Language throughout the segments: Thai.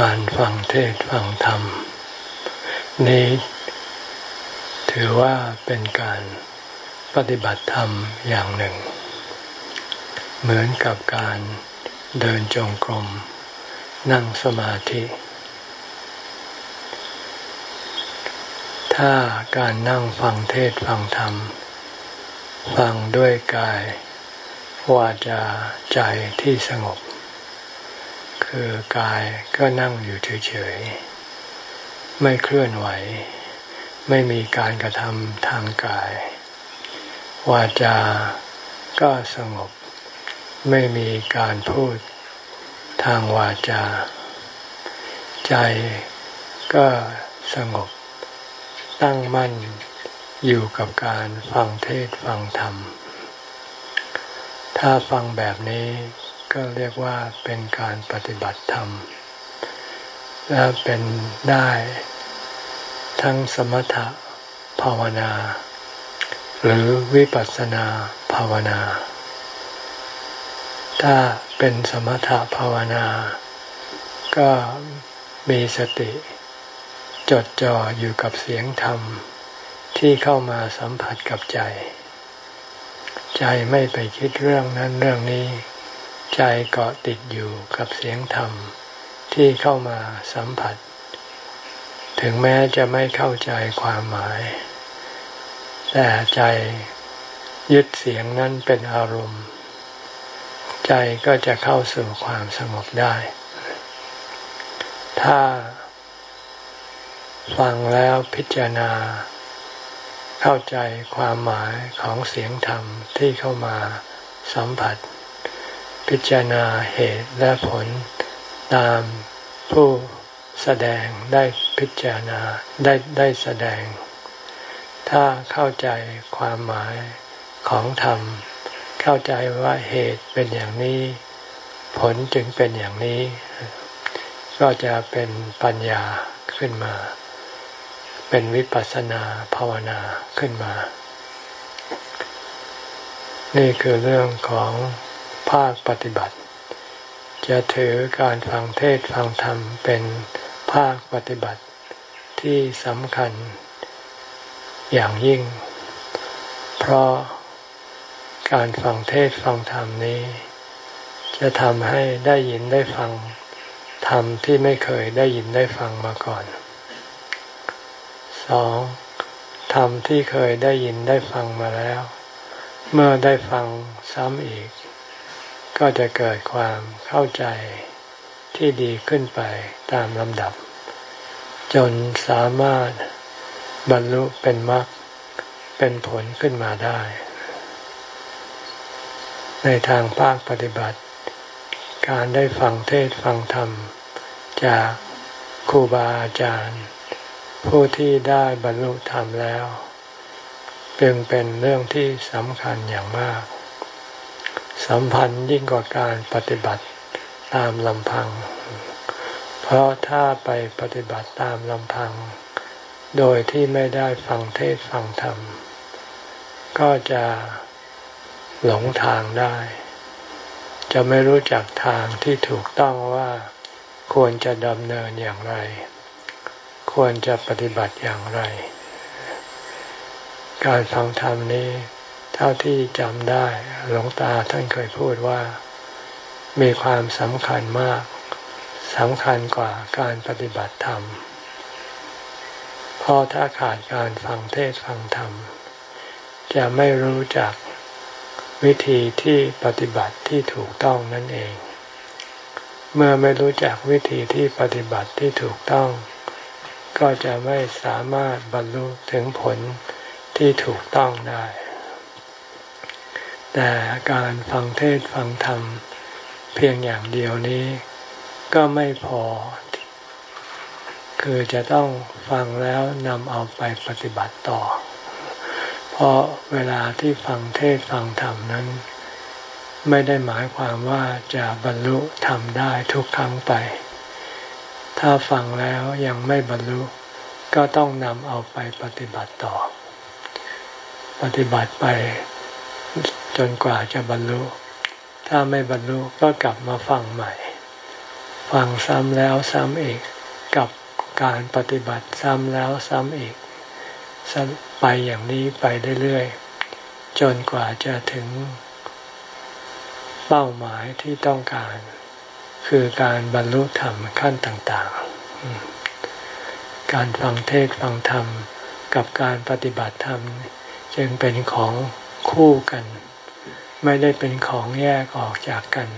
การฟังเทศฟังธรรม นี้ถือว่าเป็นการปฏิบัติธรรมอย่างหนึ่ง เหมือนกับการเดินจงกรม นั่งสมาธิ ถ้าการนั่งฟังเทศฟังธรรม ฟังด้วยกายวาจาใจที่สงบ คือกายก็นั่งอยู่เฉยๆ ไม่เคลื่อนไหว ไม่มีการกระทำทางกาย วาจา ก็สงบ ไม่มีการพูดทางวาจา ใจก็สงบ ตั้งมั่นอยู่กับการฟังเทศฟังธรรม ถ้าฟังแบบนี้ ก็เรียกว่าเป็นการปฏิบัติธรรม และเป็นได้ทั้งสมถะภาวนา หรือวิปัสสนาภาวนา ถ้าเป็นสมถะภาวนา ก็มีสติ จดจ่ออยู่กับเสียงธรรม ที่เข้ามาสัมผัสกับใจ ใจไม่ไปคิดเรื่องนั้นเรื่องนี้ ใจเกาะติดอยู่กับเสียงธรรมที่เข้ามาสัมผัส ถึงแม้จะไม่เข้าใจความหมาย แต่ใจยึดเสียงนั้นเป็นอารมณ์ ใจก็จะเข้าสู่ความสงบได้ ถ้าฟังแล้วพิจารณา เข้าใจความหมายของเสียงธรรมที่เข้ามาสัมผัส พิจารณาเหตุและผลตามผู้แสดงได้พิจารณาได้ได้แสดง ถ้าเข้าใจความหมายของธรรม เข้าใจว่าเหตุเป็นอย่างนี้ ผลจึงเป็นอย่างนี้ ก็จะเป็นปัญญาขึ้นมา เป็นวิปัสสนาภาวนาขึ้นมา นี่คือเรื่องของ ภาคปฏิบัติ จะถือการฟังเทศฟังธรรมเป็นภาคปฏิบัติที่สำคัญอย่างยิ่ง เพราะการฟังเทศฟังธรรมนี้ จะทำให้ได้ยินได้ฟังธรรมที่ไม่เคยได้ยินได้ฟังมาก่อนสองธรรมที่เคยได้ยินได้ฟังมาแล้ว เมื่อได้ฟังซ้ำอีก ก็จะเกิดความเข้าใจที่ดีขึ้นไปตามลำดับ จนสามารถบรรลุเป็นมรรคเป็นผลขึ้นมาได้ ในทางภาคปฏิบัติ การได้ฟังเทศฟังธรรม จากครูบาอาจารย์ ผู้ที่ได้บรรลุธรรมแล้ว จึงเป็นเรื่องที่สำคัญอย่างมาก สัมพันธ์ยิ่งกว่าการปฏิบัติตามลำพัง เพราะถ้าไปปฏิบัติตามลำพัง โดยที่ไม่ได้ฟังเทศฟังธรรม ก็จะหลงทางได้ จะไม่รู้จักทางที่ถูกต้องว่าควรจะดำเนินอย่างไร ควรจะปฏิบัติอย่างไร การฟังธรรมนี้ เท่าที่จำได้หลวงตาท่านเคยพูดว่ามีความสำคัญมากสำคัญกว่าการปฏิบัติธรรมเพราะถ้าขาดการฟังเทศฟังธรรม จะไม่รู้จักวิธีที่ปฏิบัติที่ถูกต้องนั่นเอง เมื่อไม่รู้จักวิธีที่ปฏิบัติที่ถูกต้อง ก็จะไม่สามารถบรรลุถึงผลที่ถูกต้องได้ แต่การฟังเทศฟังธรรม เพียงอย่างเดียวนี้ ก็ไม่พอ คือจะต้องฟังแล้วนำเอาไปปฏิบัติต่อ เพราะเวลาที่ฟังเทศฟังธรรมนั้น ไม่ได้หมายความว่าจะบรรลุธรรมได้ทุกครั้งไป ถ้าฟังแล้วยังไม่บรรลุก็ต้องนำเอาไปปฏิบัติต่อ ปฏิบัติไป จนกว่าจะบรรลุ ถ้าไม่บรรลุก็กลับมาฟังใหม่ ฟังซ้ำแล้วซ้ำอีก กับการปฏิบัติซ้ำแล้วซ้ำอีก ไปอย่างนี้ไปเรื่อยๆ จนกว่าจะถึง เป้าหมายที่ต้องการ คือการบรรลุธรรมขั้นต่าง ๆ การฟังเทศฟังธรรมกับการปฏิบัติธรรมจึงเป็นของคู่กัน ไม่ได้เป็นของแยกออกจากกัน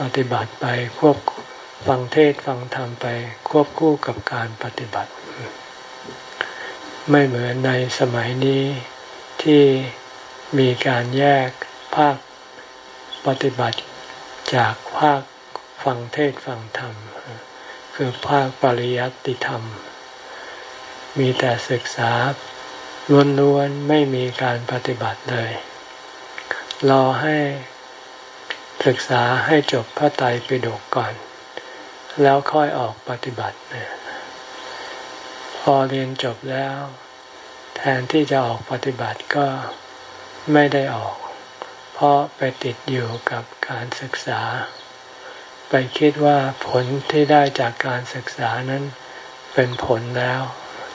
ปฏิบัติไปควบฟังเทศฟังธรรมไปควบคู่กับการปฏิบัติ ไม่เหมือนในสมัยนี้ที่มีการแยกภาคปฏิบัติจากภาคฟังเทศฟังธรรม คือภาคปริยัติธรรม มีแต่ศึกษาล้วนๆไม่มีการปฏิบัติเลย รอให้ศึกษาให้จบพระไตรปิฎกก่อน แล้วค่อยออกปฏิบัติ พอเรียนจบแล้ว แทนที่จะออกปฏิบัติก็ไม่ได้ออก เพราะไปติดอยู่กับการศึกษา ไปคิดว่าผลที่ได้จากการศึกษานั้นเป็นผลแล้ว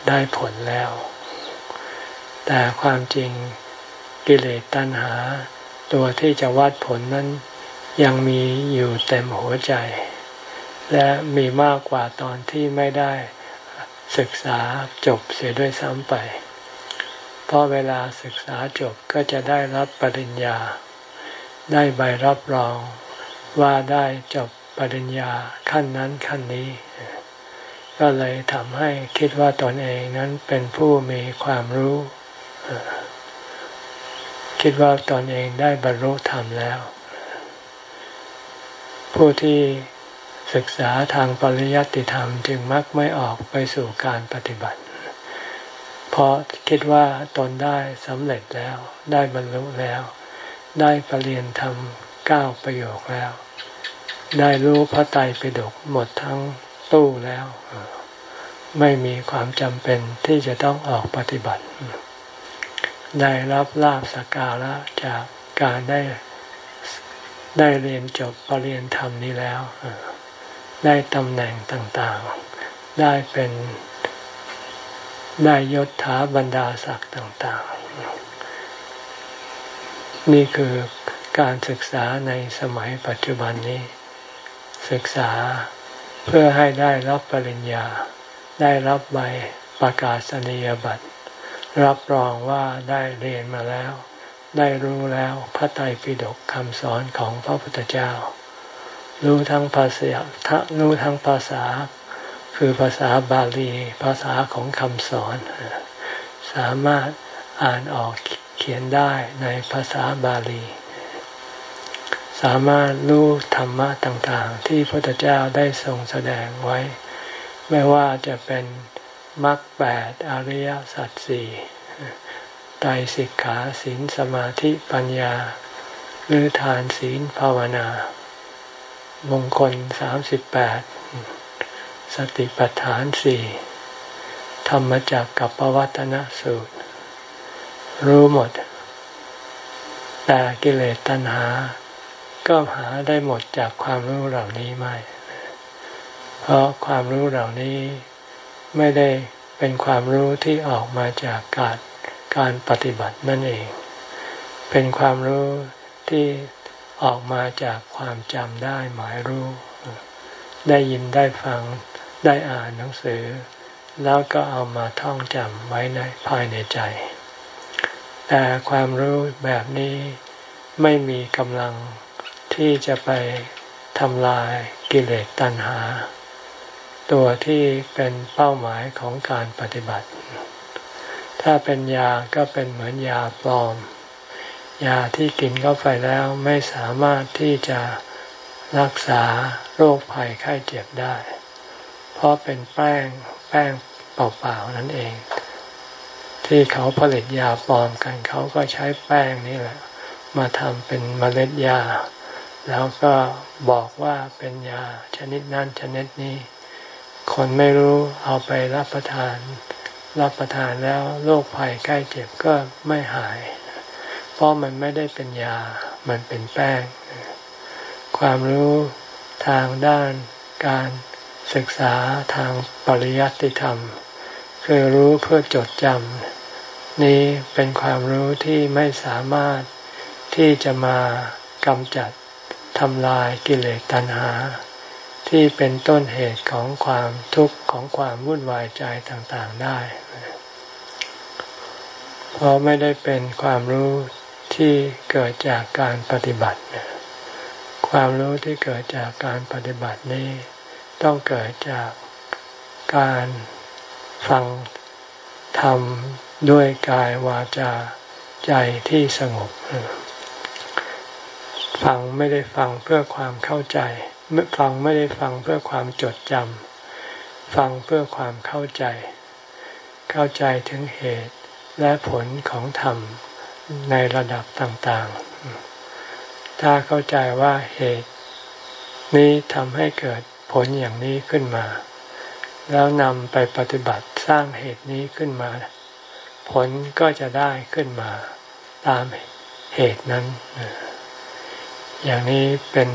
ได้ผลแล้ว แต่ความจริงกิเลสตัณหา ตัวที่จะวัดผลนั้นยังมีอยู่เต็มหัวใจ และมีมากกว่าตอนที่ไม่ได้ศึกษาจบเสียด้วยซ้ำไป เพราะเวลาศึกษาจบก็จะได้รับปริญญา ได้ใบรับรองว่าได้จบปริญญาขั้นนั้นขั้นนี้ ก็เลยทำให้คิดว่าตนเองนั้นเป็นผู้มีความรู้ คิดว่าตนเองได้บรรลุธรรมแล้ว ผู้ที่ศึกษาทางปริยัติธรรมจึงมักไม่ออกไปสู่การปฏิบัติ เพราะคิดว่าตนได้สำเร็จแล้ว ได้บรรลุแล้ว ได้ปรริยนธรรมเก้าประโยคแล้ว ได้รู้พระไตรปิฎกหมดทั้งตู้แล้ว ไม่มีความจำเป็นที่จะต้องออกปฏิบัติ ได้รับลาบสการะจากการได้ได้เรียนจบปรริยนธรรมนี้แล้ว ได้ตำแหน่งต่างๆ ได้เป็นได้ยศถาบรรดาศักดิ์ต่างๆ นี่คือการศึกษาในสมัยปัจจุบันนี้ ศึกษาเพื่อให้ได้รับปริญญา ได้รับใบประกาศนียบัตร รับรองว่าได้เรียนมาแล้ว ได้รู้แล้วพระไตรปิฎกคำสอนของพระพุทธเจ้า รู้ทั้งภาษาทรู้ทั้งภาษา คือภาษาบาลี ภาษาของคำสอน สามารถอ่านออกเขียนได้ในภาษาบาลี สามารถรู้ธรรมะต่างๆ ที่พระพุทธเจ้าได้ทรงแสดงไว้ ไม่ว่าจะเป็น มรรคแปดอริยสัจสี่ไตรสิกขาศีลสมาธิปัญญา หรือทานศีลภาวนามงคลสามสิบแปดสติปัฏฐานสี่ธรรมจักกับปวัตนสูตร รู้หมด แต่กิเลสตัณหา ก็หาได้หมดจากความรู้เหล่านี้ไม่ เพราะความรู้เหล่านี้ ไม่ได้เป็นความรู้ที่ออกมาจากการการปฏิบัตินั่นเอง เป็นความรู้ที่ออกมาจากความจำได้หมายรู้ ได้ยินได้ฟังได้อ่านหนังสือ แล้วก็เอามาท่องจำไว้ในภายในใจ แต่ความรู้แบบนี้ไม่มีกำลังที่จะไปทำลายกิเลสตัณหา ตัวที่เป็นเป้าหมายของการปฏิบัติ ถ้าเป็นยาก็เป็นเหมือนยาปลอม ยาที่กินเข้าไปแล้วไม่สามารถที่จะรักษาโรคภัยไข้เจ็บได้ เพราะเป็นแป้งแป้งเปล่าๆนั่นเอง ที่เขาผลิตยาปลอมกันเขาก็ใช้แป้งนี่แหละ มาทำเป็นเมล็ดยา แล้วก็บอกว่าเป็นยาชนิดนั้นชนิดนี้ คนไม่รู้เอาไปรับประทาน รับประทานแล้วโรคภัยใกล้เจ็บก็ไม่หาย เพราะมันไม่ได้เป็นยา มันเป็นแป้ง ความรู้ทางด้านการศึกษาทางปริยัติธรรม คือรู้เพื่อจดจำนี้เป็นความรู้ที่ไม่สามารถที่จะมากำจัดทำลายกิเลสตัณหา ที่เป็นต้นเหตุของความทุกข์ของความวุ่นวายใจต่างๆได้เพราะไม่ได้เป็นความรู้ที่เกิดจากการปฏิบัติ ความรู้ที่เกิดจากการปฏิบัตินี้ ต้องเกิดจากการฟังทำด้วยกายวาจาใจที่สงบ ฟังไม่ได้ฟังเพื่อความเข้าใจ ฟังไม่ได้ฟังเพื่อความจดจำฟังเพื่อความเข้าใจ เข้าใจถึงเหตุและผลของธรรมในระดับต่างๆ ถ้าเข้าใจว่าเหตุ นี้ทำให้เกิดผลอย่างนี้ขึ้นมา แล้วนำไปปฏิบัติสร้างเหตุนี้ขึ้นมา ผลก็จะได้ขึ้นมาตามเหตุนั้น อย่างนี้เป็น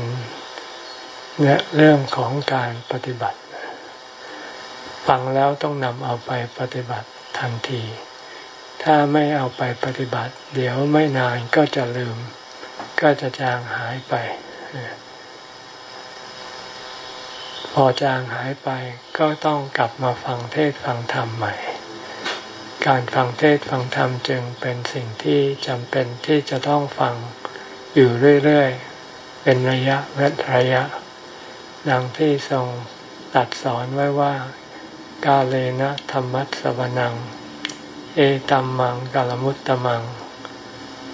เรื่องของการปฏิบัติ ฟังแล้วต้องนำเอาไปปฏิบัติทันที ถ้าไม่เอาไปปฏิบัติ เดี๋ยวไม่นานก็จะลืม ก็จะจางหายไป พอจางหายไปก็ต้องกลับมาฟังเทศฟังธรรมใหม่ การฟังเทศฟังธรรมจึงเป็นสิ่งที่จำเป็นที่จะต้องฟังอยู่เรื่อย ๆ เป็นระยะเวระยะ ดังที่ทรงตัดสอนไว้ว่า กาเลนะธรรมัสวนัง เอตัมมังกาลมุตตมัง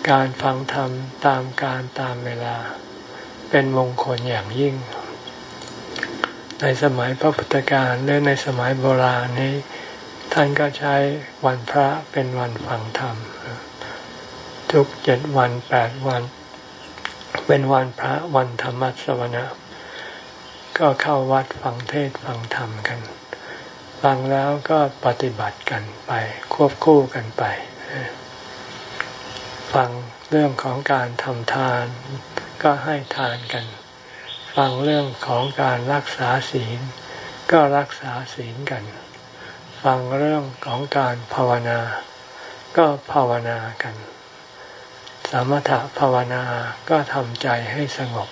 การฟังธรรมตามการตามเวลา เป็นมงคลอย่างยิ่ง ในสมัยพระพุทธการหรือในสมัยโบราณนี้ ท่านก็ใช้วันพระเป็นวันฟังธรรม ทุกเจ็ดวันแปดวัน เป็นวันพระวันธรรมสวนะ ก็เข้าวัดฟังเทศฟังธรรมกัน ฟังแล้วก็ปฏิบัติกันไปควบคู่กันไป ฟังเรื่องของการทำทานก็ให้ทานกัน ฟังเรื่องของการรักษาศีล ก็รักษาศีลกัน ฟังเรื่องของการภาวนา ก็ภาวนากัน สมถภาวนาก็ทำใจให้สงบ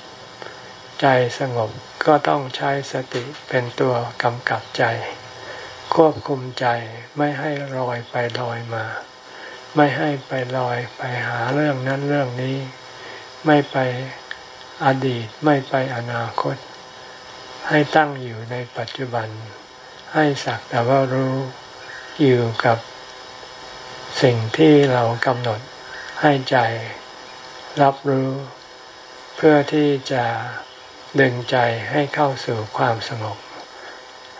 ใจสงบ ก็ต้องใช้สติเป็นตัวกำกับใจ ควบคุมใจไม่ให้ลอยไปลอยมา ไม่ให้ไปลอยไปหาเรื่องนั้นเรื่องนี้ ไม่ไปอดีตไม่ไปอนาคต ให้ตั้งอยู่ในปัจจุบัน ให้สักแต่ว่ารู้อยู่กับสิ่งที่เรากำหนดให้ใจรับรู้ เพื่อที่จะ ดึงใจให้เข้าสู่ความสงบ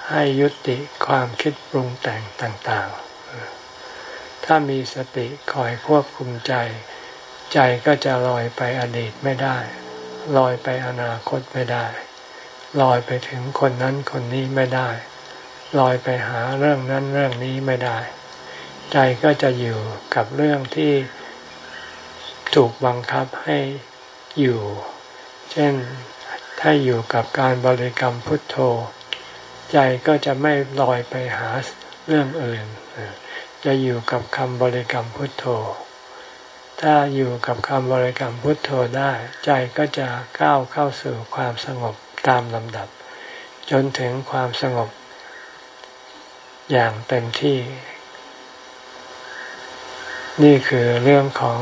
ให้ยุติความคิดปรุงแต่งต่างๆ ถ้ามีสติคอยควบคุมใจ ใจก็จะลอยไปอดีตไม่ได้ ลอยไปอนาคตไม่ได้ ลอยไปถึงคนนั้นคนนี้ไม่ได้ ลอยไปหาเรื่องนั้นเรื่องนี้ไม่ได้ ใจก็จะอยู่กับเรื่องที่ถูกบังคับให้อยู่ เช่น ถ้าอยู่กับการบริกรรมพุทโธ ใจก็จะไม่ลอยไปหาเรื่องอื่น จะอยู่กับคำบริกรรมพุทโธ ถ้าอยู่กับคำบริกรรมพุทโธได้ ใจก็จะก้าวเข้าสู่ความสงบตามลำดับ จนถึงความสงบอย่างเต็มที่ นี่คือเรื่องของ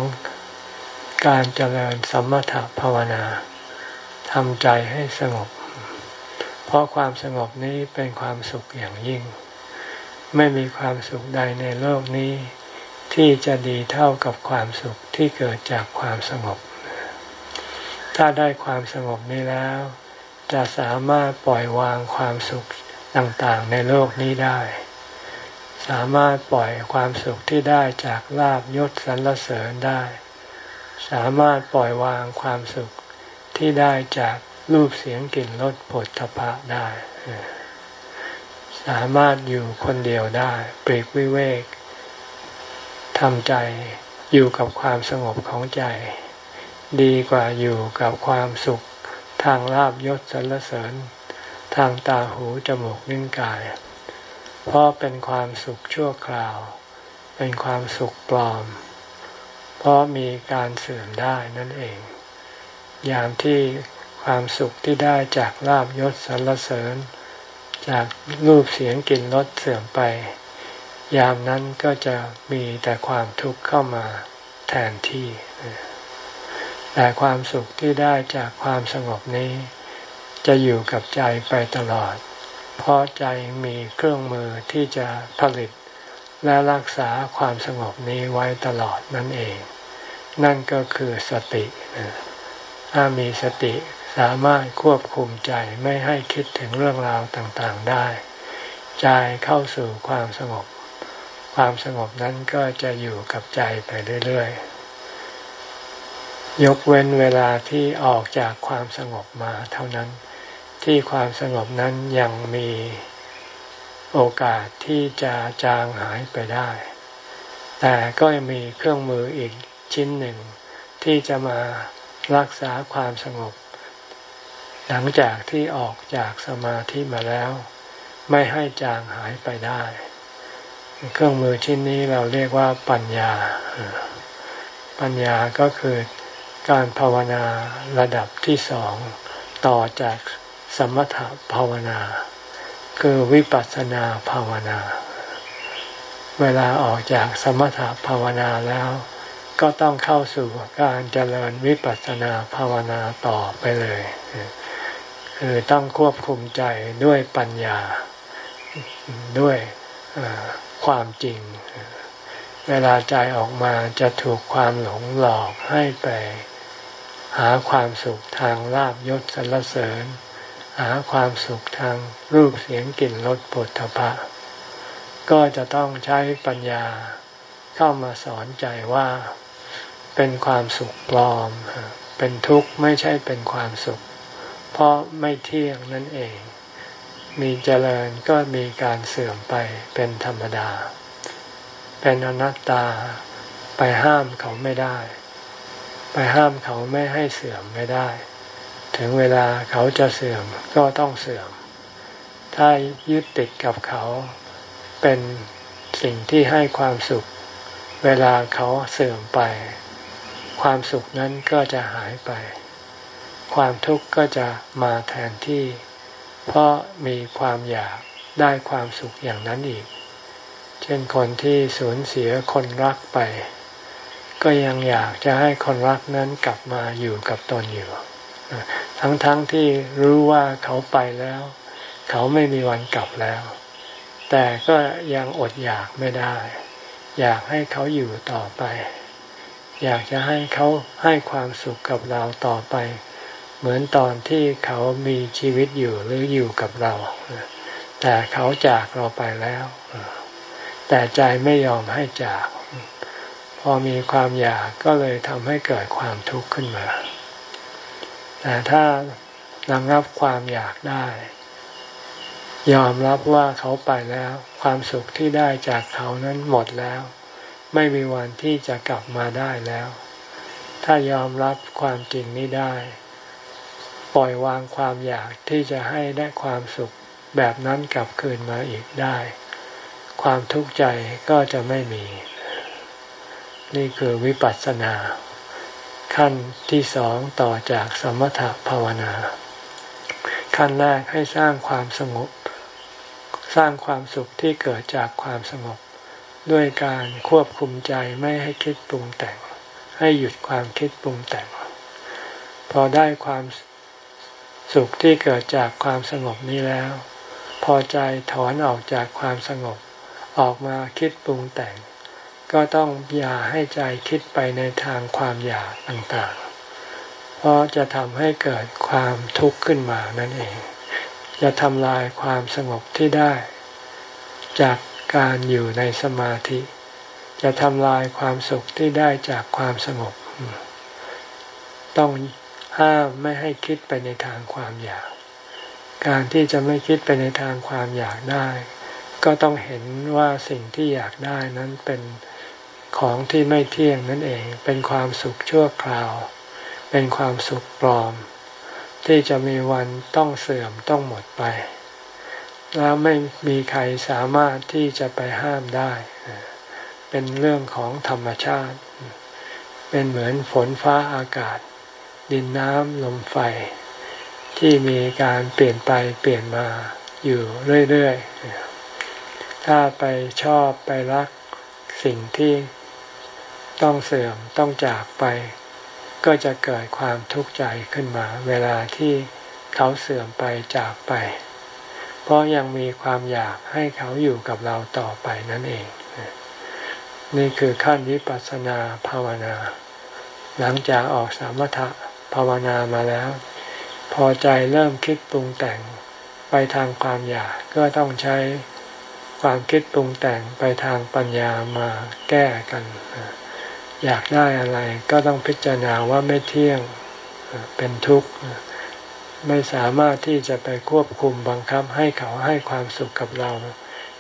การเจริญสมถภาวนา ทำใจให้สงบ เพราะความสงบนี้เป็นความสุขอย่างยิ่ง ไม่มีความสุขใดในโลกนี้ ที่จะดีเท่ากับความสุขที่เกิดจากความสงบ ถ้าได้ความสงบนี้แล้ว จะสามารถปล่อยวางความสุขต่างๆในโลกนี้ได้ สามารถปล่อยความสุขที่ได้จากลาบยศสรรเสริญได้ สามารถปล่อยวางความสุข ที่ได้จากรูปเสียงกลิ่นรสผลทพะได้ สามารถอยู่คนเดียวได้เปรกวิเวกทำใจอยู่กับความสงบของใจ ดีกว่าอยู่กับความสุขทางลาบยศสรรเสริญ ทางตาหูจมูกนิ้วกาย เพราะเป็นความสุขชั่วคราว เป็นความสุขปลอม เพราะมีการเสื่อมได้นั่นเอง ยามที่ความสุขที่ได้จากลาบยศสรรเสริญ จากรูปเสียงกลิ่นรสเสื่อมไป ยามนั้นก็จะมีแต่ความทุกข์เข้ามาแทนที่ แต่ความสุขที่ได้จากความสงบนี้ จะอยู่กับใจไปตลอด เพราะใจมีเครื่องมือที่จะผลิตและรักษาความสงบนี้ไว้ตลอดนั่นเอง นั่นก็คือสติ ถ้ามีสติสามารถควบคุมใจไม่ให้คิดถึงเรื่องราวต่างๆได้ ใจเข้าสู่ความสงบ ความสงบนั้นก็จะอยู่กับใจไปเรื่อยๆ ยกเว้นเวลาที่ออกจากความสงบมาเท่านั้น ที่ความสงบนั้นยังมีโอกาสที่จะจางหายไปได้ แต่ก็ยังมีเครื่องมืออีกชิ้นหนึ่งที่จะมา รักษาความสงบ หลังจากที่ออกจากสมาธิมาแล้ว ไม่ให้จางหายไปได้ เครื่องมือชิ้นนี้เราเรียกว่าปัญญา ปัญญาก็คือการภาวนาระดับที่สองต่อจากสมถภาวนา คือวิปัสสนาภาวนา เวลาออกจากสมถภาวนาแล้ว ก็ต้องเข้าสู่การเจริญวิปัสสนาภาวนาต่อไปเลยคือต้องควบคุมใจด้วยปัญญาด้วยความจริง เวลาใจออกมาจะถูกความหลงหลอกให้ไปหาความสุขทางลาบยศสรรเสริญ หาความสุขทางรูปเสียงกลิ่นรสปุถะพะก็จะต้องใช้ปัญญาเข้ามาสอนใจว่า เป็นความสุขปลอม เป็นทุกข์ไม่ใช่เป็นความสุข เพราะไม่เที่ยงนั่นเอง มีเจริญก็มีการเสื่อมไปเป็นธรรมดา เป็นอนัตตาไปห้ามเขาไม่ได้ ไปห้ามเขาไม่ให้เสื่อมไม่ได้ ถึงเวลาเขาจะเสื่อมก็ต้องเสื่อม ถ้ายึดติดกับเขาเป็นสิ่งที่ให้ความสุข เวลาเขาเสื่อมไป ความสุขนั้นก็จะหายไป ความทุกข์ก็จะมาแทนที่ เพราะมีความอยากได้ความสุขอย่างนั้นอีก เช่นคนที่สูญเสียคนรักไป ก็ยังอยากจะให้คนรักนั้นกลับมาอยู่กับตนอยู่ ทั้งๆทที่รู้ว่าเขาไปแล้ว เขาไม่มีวันกลับแล้ว แต่ก็ยังอดอยากไม่ได้ อยากให้เขาอยู่ต่อไป อยากจะให้เขาให้ความสุขกับเราต่อไป เหมือนตอนที่เขามีชีวิตอยู่หรืออยู่กับเรา แต่เขาจากเราไปแล้ว แต่ใจไม่ยอมให้จาก พอมีความอยากก็เลยทำให้เกิดความทุกข์ขึ้นมา แต่ถ้าระงับความอยากได้ ยอมรับว่าเขาไปแล้ว ความสุขที่ได้จากเขานั้นหมดแล้ว ไม่มีวันที่จะกลับมาได้แล้ว ถ้ายอมรับความจริงนี้ได้ ปล่อยวางความอยากที่จะให้ได้ความสุขแบบนั้นกลับคืนมาอีกได้ ความทุกข์ใจก็จะไม่มี นี่คือวิปัสสนา ขั้นที่สองต่อจากสมถภาวนา ขั้นแรกให้สร้างความสงบ สร้างความสุขที่เกิดจากความสงบ ด้วยการควบคุมใจไม่ให้คิดปรุงแต่ง ให้หยุดความคิดปรุงแต่ง พอได้ความสุขที่เกิดจากความสงบนี้แล้ว พอใจถอนออกจากความสงบ ออกมาคิดปรุงแต่ง ก็ต้องอย่าให้ใจคิดไปในทางความอยากต่างๆ เพราะจะทำให้เกิดความทุกข์ขึ้นมานั่นเอง จะทำลายความสงบที่ได้ จาก การอยู่ในสมาธิ จะทำลายความสุขที่ได้จากความสงบ ต้องห้ามไม่ให้คิดไปในทางความอยาก การที่จะไม่คิดไปในทางความอยากได้ ก็ต้องเห็นว่าสิ่งที่อยากได้นั้นเป็นของที่ไม่เที่ยงนั่นเอง เป็นความสุขชั่วคราว เป็นความสุขปลอม ที่จะมีวันต้องเสื่อมต้องหมดไป แล้วไม่มีใครสามารถที่จะไปห้ามได้ เป็นเรื่องของธรรมชาติ เป็นเหมือนฝนฟ้าอากาศ ดินน้ำลมไฟ ที่มีการเปลี่ยนไปเปลี่ยนมาอยู่เรื่อยๆ ถ้าไปชอบไปรักสิ่งที่ต้องเสื่อมต้องจากไป ก็จะเกิดความทุกข์ใจขึ้นมา เวลาที่เขาเสื่อมไปจากไป เพราะยังมีความอยากให้เขาอยู่กับเราต่อไปนั่นเอง นี่คือขั้นวิปัสสนาภาวนา หลังจากออกสามถะภาวนามาแล้ว พอใจเริ่มคิดปรุงแต่งไปทางความอยากก็ต้องใช้ความคิดปรุงแต่งไปทางปัญญามาแก้กัน อยากได้อะไรก็ต้องพิจารณาว่าไม่เที่ยงเป็นทุกข์ ไม่สามารถที่จะไปควบคุมบังคับให้เขาให้ความสุขกับเรา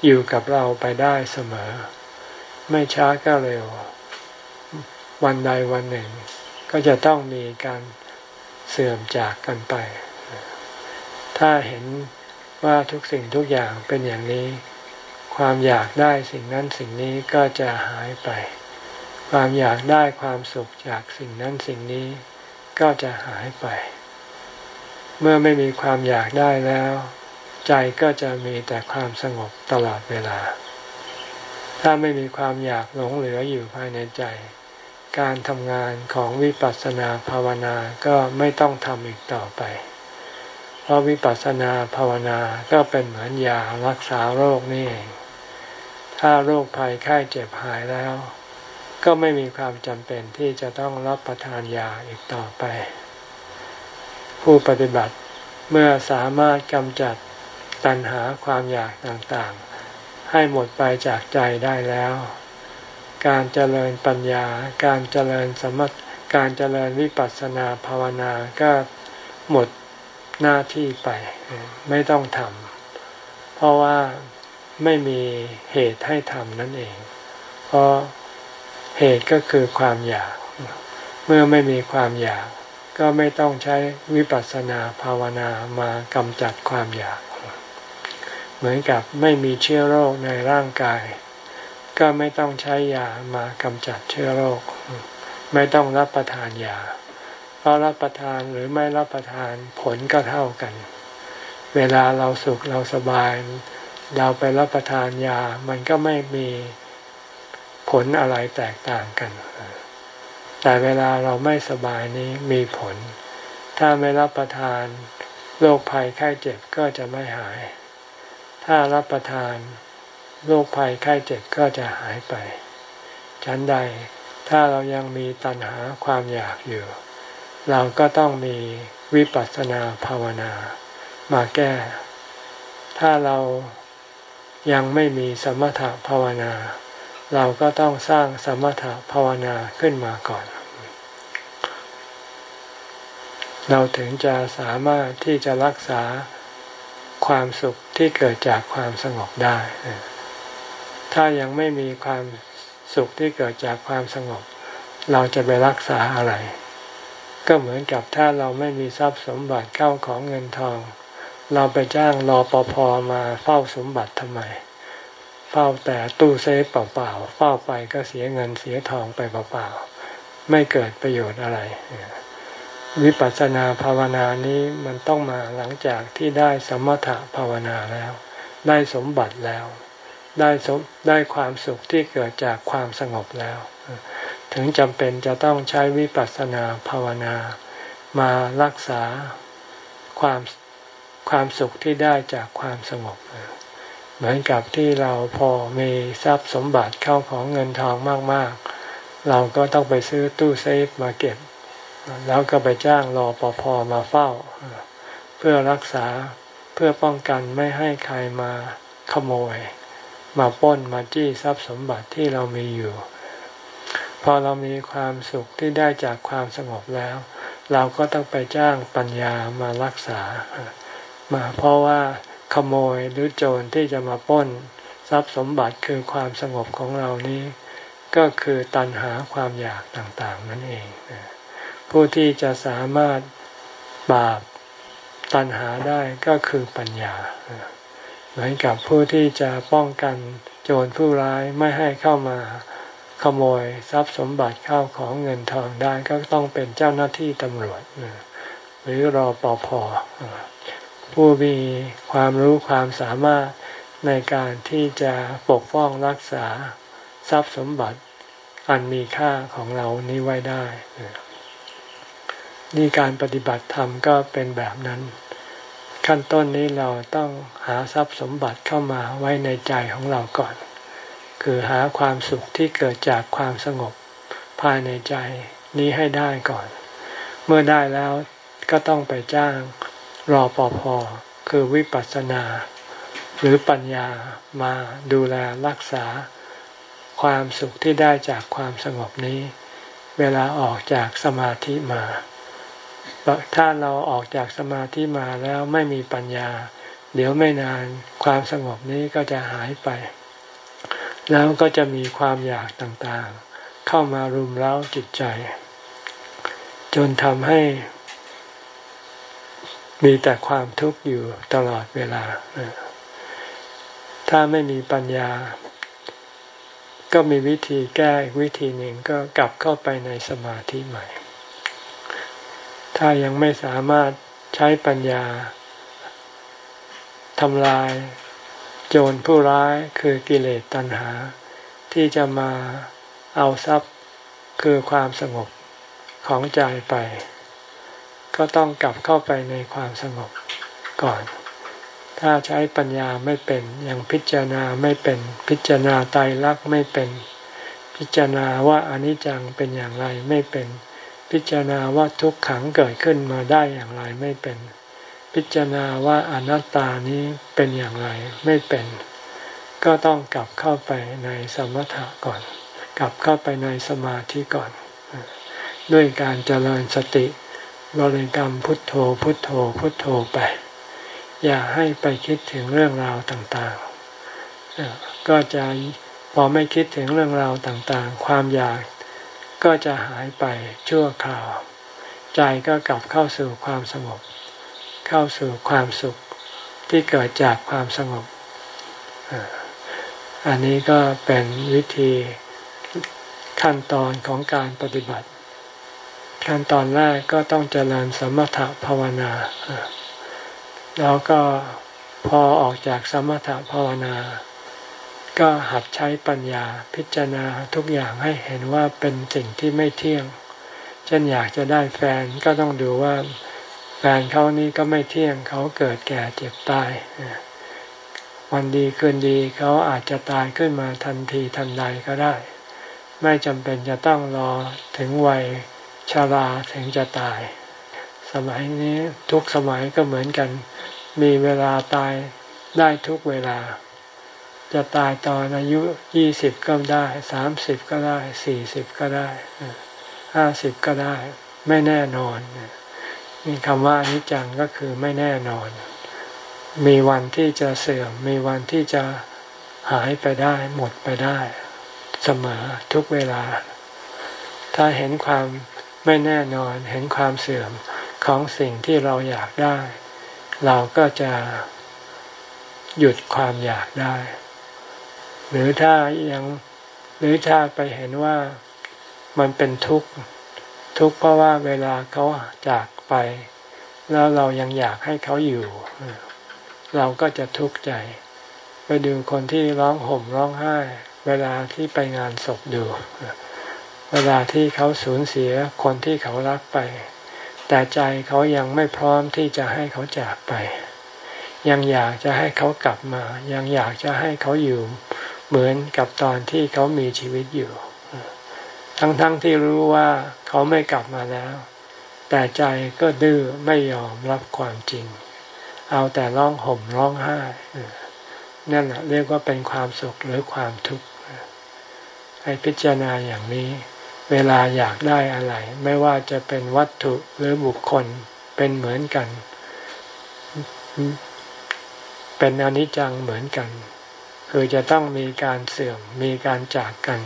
อยู่กับเราไปได้เสมอ ไม่ช้าก็เร็ว วันใดวันหนึ่ง ก็จะต้องมีการเสื่อมจากกันไป ถ้าเห็นว่าทุกสิ่งทุกอย่างเป็นอย่างนี้ ความอยากได้สิ่งนั้นสิ่งนี้ก็จะหายไป ความอยากได้ความสุขจากสิ่งนั้นสิ่งนี้ก็จะหายไป เมื่อไม่มีความอยากได้แล้ว ใจก็จะมีแต่ความสงบตลอดเวลา ถ้าไม่มีความอยากหลงเหลืออยู่ภายในใจ การทำงานของวิปัสสนาภาวนาก็ไม่ต้องทำอีกต่อไป เพราะวิปัสสนาภาวนาก็เป็นเหมือนยารักษาโรคนี่เองถ้าโรคภัยไข้เจ็บหายแล้ว ก็ไม่มีความจำเป็นที่จะต้องรับประทานยาอีกต่อไป ผู้ปฏิบัติเมื่อสามารถกำจัดตัณหาความอยากต่างๆ ให้หมดไปจากใจได้แล้ว การเจริญปัญญา การเจริญสมถการเจริญวิปัสสนาภาวนาก็หมดหน้าที่ไป ไม่ต้องทำเพราะว่าไม่มีเหตุให้ทำนั่นเอง เพราะเหตุก็คือความอยาก เมื่อไม่มีความอยาก ก็ไม่ต้องใช้วิปัสสนาภาวนามากำจัดความอยาก เหมือนกับไม่มีเชื้อโรคในร่างกาย ก็ไม่ต้องใช้ยามากำจัดเชื้อโรค ไม่ต้องรับประทานยา เพราะรับประทานหรือไม่รับประทานผลก็เท่ากัน เวลาเราสุขเราสบาย เราไปรับประทานยา มันก็ไม่มีผลอะไรแตกต่างกัน แต่เวลาเราไม่สบายนี้มีผล ถ้าไม่รับประทานโรคภัยไข้เจ็บก็จะไม่หาย ถ้ารับประทานโรคภัยไข้เจ็บก็จะหายไป ฉันใดถ้าเรายังมีตัณหาความอยากอยู่ เราก็ต้องมีวิปัสสนาภาวนา มาแก้ ถ้าเรายังไม่มีสมถภาวนา เราก็ต้องสร้างสมถภาวนาขึ้นมาก่อน เราถึงจะสามารถที่จะรักษาความสุขที่เกิดจากความสงบได้ ถ้ายังไม่มีความสุขที่เกิดจากความสงบ เราจะไปรักษาอะไร ก็เหมือนกับถ้าเราไม่มีทรัพย์สมบัติเข้าของเงินทอง เราไปจ้างรอปภมาเฝ้าสมบัติทำไม เฝ้าแต่ตู้เซฟเปล่าๆเฝ้าไปก็เสียเงินเสียทองไปเปล่าๆไม่เกิดประโยชน์อะไร วิปัสสนาภาวนานี้มันต้องมาหลังจากที่ได้สมถะภาวนาแล้ว ได้สมบัติแล้ว ได้สมได้ความสุขที่เกิดจากความสงบแล้ว ถึงจำเป็นจะต้องใช้วิปัสสนาภาวนา มารักษาความความสุขที่ได้จากความสงบเเหมือนกับที่เราพอมีทรัพย์สมบัติเข้าของเงินทองมากๆ เราก็ต้องไปซื้อตู้เซฟมาเก็บ แล้วก็ไปจ้างรอปภมาเฝ้า เพื่อรักษาเพื่อป้องกันไม่ให้ใครมาขโมย มาป้นมาจี้ทรัพย์สมบัติที่เรามีอยู่ พอเรามีความสุขที่ได้จากความสงบแล้ว เราก็ต้องไปจ้างปัญญามารักษามาเพราะว่า ขโมยหรือโจรที่จะมาป้น ทรัพย์สมบัติคือความสงบของเรานี้ ก็คือตัณหาความอยากต่างๆ นั่นเองผู้ที่จะสามารถปราบตัณหาได้ก็คือปัญญา เหมือนกับผู้ที่จะป้องกันโจรผู้ร้ายไม่ให้เข้ามาขโมยทรัพย์สมบัติเข้าของเงินทองได้ก็ต้องเป็นเจ้าหน้าที่ตำรวจหรือรอปภ ผู้มีความรู้ความสามารถในการที่จะปกป้องรักษาทรัพย์สมบัติอันมีค่าของเรานี้ไว้ได้ นี่การปฏิบัติธรรมก็เป็นแบบนั้น ขั้นต้นนี้เราต้องหาทรัพย์สมบัติเข้ามาไว้ในใจของเราก่อน คือหาความสุขที่เกิดจากความสงบภายในใจนี้ให้ได้ก่อน เมื่อได้แล้วก็ต้องไปจ้าง รอปภคือวิปัสสนา หรือปัญญามาดูแลรักษาความสุขที่ได้จากความสงบนี้ เวลาออกจากสมาธิมา ถ้าเราออกจากสมาธิมาแล้วไม่มีปัญญา เดี๋ยวไม่นานความสงบนี้ก็จะหายไป แล้วก็จะมีความอยากต่างๆ เข้ามารุมเร้าจิตใจ จนทำให้ มีแต่ความทุกข์อยู่ตลอดเวลา ถ้าไม่มีปัญญา ก็มีวิธีแก้วิธีหนึ่งก็กลับเข้าไปในสมาธิใหม่ ถ้ายังไม่สามารถใช้ปัญญาทำลาย โจรผู้ร้ายคือกิเลสตัณหา ที่จะมาเอาทรัพย์คือความสงบของใจไป ก็ต้องกลับเข้าไปในความสงบก่อน ถ้าใช้ปัญญาไม่เป็น ยังพิจารณาไม่เป็น พิจารณาไตรลักษณ์ไม่เป็น พิจารณาว่าอนิจจังเป็นอย่างไรไม่เป็น พิจารณาว่าทุกขังเกิดขึ้นมาได้อย่างไรไม่เป็น พิจารณาว่าอนัตตานี้เป็นอย่างไรไม่เป็น ก็ต้องกลับเข้าไปในสมถะก่อน กลับเข้าไปในสมาธิก่อน ด้วยการเจริญสติ บริกรรมพุทโธพุทโธพุทโธไป อย่าให้ไปคิดถึงเรื่องราวต่างๆ ก็จะพอไม่คิดถึงเรื่องราวต่างๆ ความอยากก็จะหายไปชั่วคราว ใจก็กลับเข้าสู่ความสงบ เข้าสู่ความสุขที่เกิดจากความสงบ อันนี้ก็เป็นวิธีขั้นตอนของการปฏิบัติ ขั้นตอนแรกก็ต้องเจริญสมถภาวนา แล้วก็พอออกจากสมถภาวนา ก็หัดใช้ปัญญาพิจารณาทุกอย่างให้เห็นว่าเป็นสิ่งที่ไม่เที่ยง เช่นอยากจะได้แฟนก็ต้องดูว่าแฟนเขานี้ก็ไม่เที่ยงเขาเกิดแก่เจ็บตายวันดีคืนดีเขาอาจจะตายขึ้นมาทันทีทันใดก็ได้ ไม่จำเป็นจะต้องรอถึงวัย ชาราถึงจะตาย สมัยนี้ทุกสมัยก็เหมือนกัน มีเวลาตายได้ทุกเวลา จะตายตอนอายุยี่สิบก็ได้สามสิบก็ได้สี่สิบก็ได้ห้าสิบก็ได้ ไม่แน่นอนมีคำว่านิจังก็คือไม่แน่นอน มีวันที่จะเสื่อม มีวันที่จะหายไปได้ หมดไปได้ เสมอทุกเวลา ถ้าเห็นความ ไม่แน่นอนเห็นความเสื่อมของสิ่งที่เราอยากได้ เราก็จะหยุดความอยากได้ หรือถ้ายังหรือถ้าไปเห็นว่ามันเป็นทุกข์ทุกข์เพราะว่าเวลาเขาจากไป แล้วเรายังอยากให้เขาอยู่ เราก็จะทุกข์ใจ ไปดูคนที่ร้องห่มร้องไห้ เวลาที่ไปงานศพดู เวลาที่เขาสูญเสียคนที่เขารักไป แต่ใจเขายังไม่พร้อมที่จะให้เขาจากไป ยังอยากจะให้เขากลับมา ยังอยากจะให้เขาอยู่ เหมือนกับตอนที่เขามีชีวิตอยู่ ทั้งๆทที่รู้ว่าเขาไม่กลับมาแล้ว แต่ใจก็ดื้อไม่ยอมรับความจริง เอาแต่ร้องห่มร้องไห้นั่นแหละเรียกว่าเป็นความสุขหรือความทุกข์ให้พิจารณาอย่างนี้ เวลาอยากได้อะไร ไม่ว่าจะเป็นวัตถุหรือบุคคลเป็นเหมือนกัน เป็นอนิจจังเหมือนกัน คือจะต้องมีการเสื่อมมีการจากกัน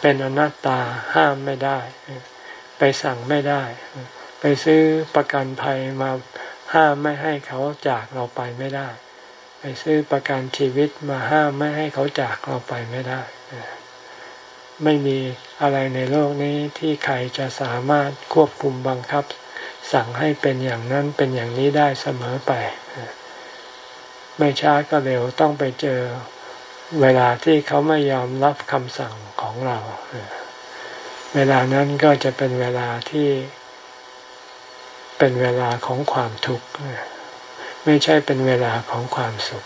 เป็นอนัตตาห้ามไม่ได้ ไปสั่งไม่ได้ ไปซื้อประกันภัยมาห้ามไม่ให้เขาจากเราไปไม่ได้ ไปซื้อประกันชีวิตมาห้ามไม่ให้เขาจากเราไปไม่ได้ ไม่มีอะไรในโลกนี้ที่ใครจะสามารถควบคุมบังคับ สั่งให้เป็นอย่างนั้นเป็นอย่างนี้ได้เสมอไป ไม่ช้าก็เร็วต้องไปเจอเวลาที่เขาไม่ยอมรับคำสั่งของเรา เวลานั้นก็จะเป็นเวลาที่เป็นเวลาของความทุกข์ไม่ใช่เป็นเวลาของความสุข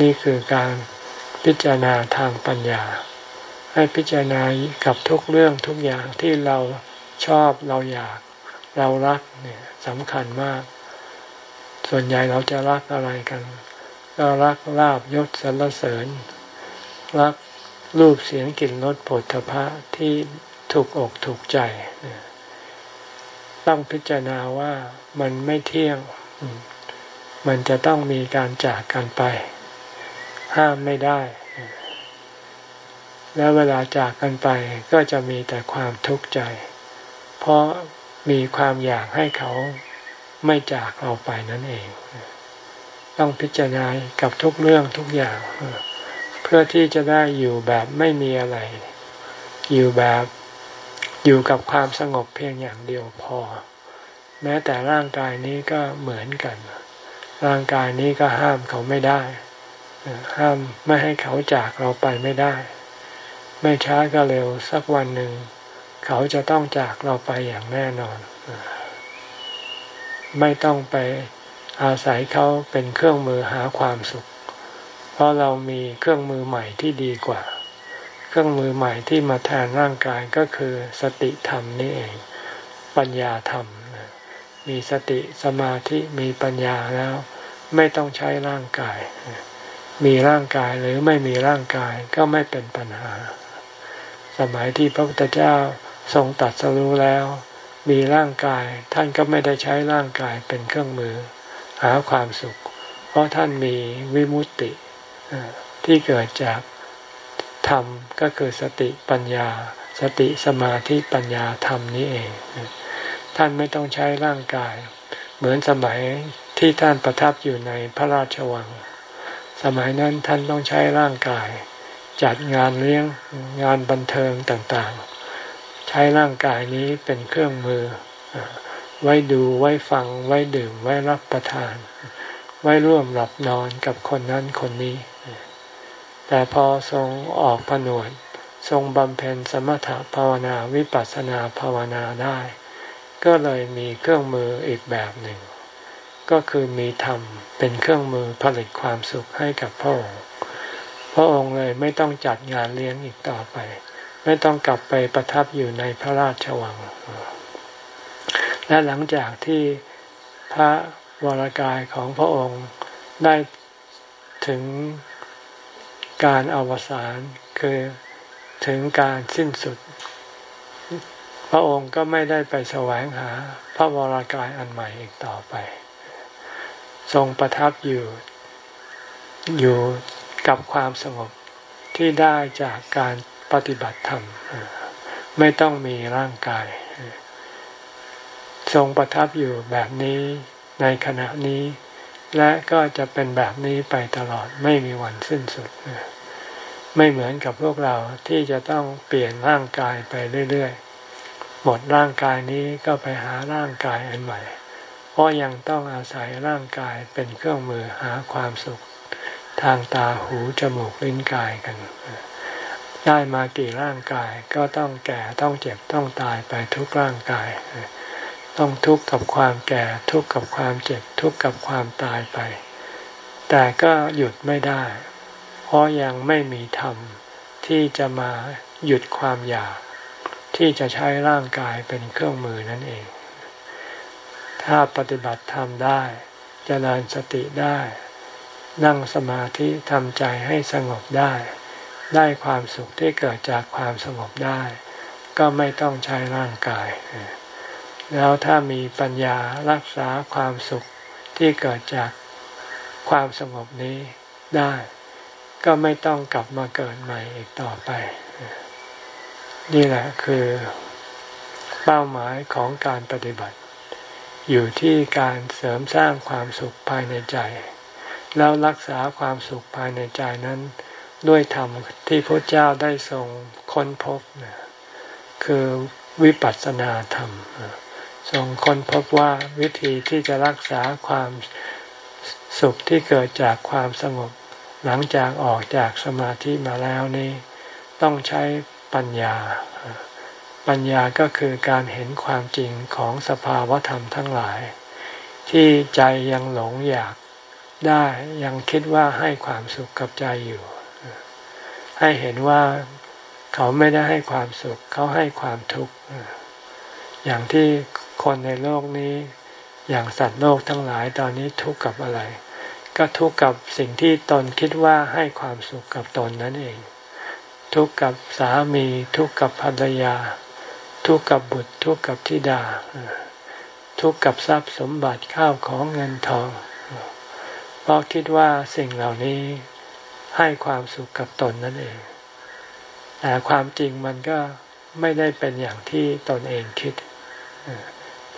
นี่คือการพิจารณาทางปัญญา ให้พิจารณากับทุกเรื่องทุกอย่างที่เราชอบเราอยากเรารักเนี่ยสำคัญมาก ส่วนใหญ่เราจะรักอะไรกัน ก็รักลาบยศสรรเสริญ รักรูปเสียงกลิ่นรสผลพระที่ถูกอกถูกใจ ต้องพิจารณาว่ามันไม่เที่ยง มันจะต้องมีการจากกันไป ห้ามไม่ได้ แล้วเวลาจากกันไปก็จะมีแต่ความทุกข์ใจ เพราะมีความอยากให้เขาไม่จากเราไปนั่นเอง ต้องพิจารณากับทุกเรื่องทุกอย่าง เพื่อที่จะได้อยู่แบบไม่มีอะไร อยู่แบบอยู่กับความสงบเพียงอย่างเดียวพอ แม้แต่ร่างกายนี้ก็เหมือนกัน ร่างกายนี้ก็ห้ามเขาไม่ได้ ห้ามไม่ให้เขาจากเราไปไม่ได้ ไม่ช้าก็เร็วสักวันหนึ่ง เขาจะต้องจากเราไปอย่างแน่นอน ไม่ต้องไปอาศัยเขาเป็นเครื่องมือหาความสุข เพราะเรามีเครื่องมือใหม่ที่ดีกว่า เครื่องมือใหม่ที่มาแทนร่างกายก็คือสติธรรมนี่เอง ปัญญาธรรม มีสติสมาธิมีปัญญาแล้ว ไม่ต้องใช้ร่างกาย มีร่างกายหรือไม่มีร่างกายก็ไม่เป็นปัญหา สมัยที่พระพุทธเจ้าทรงตัดสรู้แล้ว มีร่างกายท่านก็ไม่ได้ใช้ร่างกายเป็นเครื่องมือ หาความสุข เพราะท่านมีวิมุตติที่เกิดจากธรรมก็คือสติปัญญา สติสมาธิปัญญาธรรมนี้เอง ท่านไม่ต้องใช้ร่างกาย เหมือนสมัยที่ท่านประทับอยู่ในพระราชวัง สมัยนั้นท่านต้องใช้ร่างกาย จัดงานเลี้ยงงานบันเทิงต่างๆ ใช้ร่างกายนี้เป็นเครื่องมือ ไว้ดูไว้ฟังไว้ดื่มไว้รับประทาน ไว้ร่วมหลับนอนกับคนนั้นคนนี้ แต่พอทรงออกผนวดทรงบำเพ็ญสมถภาวนาวิปัสสนาภาวนาได้ ก็เลยมีเครื่องมืออีกแบบหนึ่ง ก็คือมีธรรมเป็นเครื่องมือผลิตความสุขให้กับพระองค์ พระองค์เลยไม่ต้องจัดงานเลี้ยงอีกต่อไป ไม่ต้องกลับไปประทับอยู่ในพระราชวัง และหลังจากที่พระวรากายของพระองค์ได้ถึงการอวสานคือถึงการสิ้นสุด พระองค์ก็ไม่ได้ไปแสวงหาพระวรากายอันใหม่อีกต่อไป ทรงประทับอยู่อยู่ กับความสงบที่ได้จากการปฏิบัติธรรม ไม่ต้องมีร่างกาย ทรงประทับอยู่แบบนี้ในขณะนี้ และก็จะเป็นแบบนี้ไปตลอดไม่มีวันสิ้นสุด ไม่เหมือนกับพวกเราที่จะต้องเปลี่ยนร่างกายไปเรื่อยๆ หมดร่างกายนี้ก็ไปหาร่างกายอันใหม่ เพราะยังต้องอาศัยร่างกายเป็นเครื่องมือหาความสุข ทางตาหูจมูกลิ้นกายกัน ได้มากี่ร่างกายก็ต้องแก่ต้องเจ็บต้องตายไปทุกร่างกาย ต้องทุกข์กับความแก่ทุกข์กับความเจ็บทุกข์กับความตายไป แต่ก็หยุดไม่ได้ เพราะยังไม่มีธรรมที่จะมาหยุดความอยาก ที่จะใช้ร่างกายเป็นเครื่องมือนั่นเอง ถ้าปฏิบัติธรรมได้จเจริญสติได้ นั่งสมาธิทำใจให้สงบได้ ได้ความสุขที่เกิดจากความสงบได้ ก็ไม่ต้องใช้ร่างกาย แล้วถ้ามีปัญญารักษาความสุขที่เกิดจากความสงบนี้ได้ ก็ไม่ต้องกลับมาเกิดใหม่อีกต่อไป นี่แหละคือเป้าหมายของการปฏิบัติ อยู่ที่การเสริมสร้างความสุขภายในใจ แล้วรักษาความสุขภายในใจนั้น ด้วยธรรมที่พระเจ้าได้ทรงค้นพบนะคือวิปัสสนาธรรมทรงค้นพบว่าวิธีที่จะรักษาความสุขที่เกิดจากความสงบ หลังจากออกจากสมาธิมาแล้วนี้ ต้องใช้ปัญญา ปัญญาก็คือการเห็นความจริงของสภาวธรรมทั้งหลาย ที่ใจยังหลงอยาก ได้ยังคิดว่าให้ความสุขกับใจอยู่ ให้เห็นว่าเขาไม่ได้ให้ความสุข เขาให้ความทุกข์อย่างที่คนในโลกนี้ อย่างสัตว์โลกทั้งหลายตอนนี้ทุกข์กับอะไร ก็ทุกข์กับสิ่งที่ตนคิดว่าให้ความสุขกับตนนั่นเอง ทุกข์กับสามี ทุกข์กับภรรยา ทุกข์กับบุตร ทุกข์กับธิดา ทุกข์กับทรัพย์สมบัติข้าวของเงินทอง เพราะคิดว่าสิ่งเหล่านี้ให้ความสุขกับตนนั่นเอง แต่ความจริงมันก็ไม่ได้เป็นอย่างที่ตนเองคิด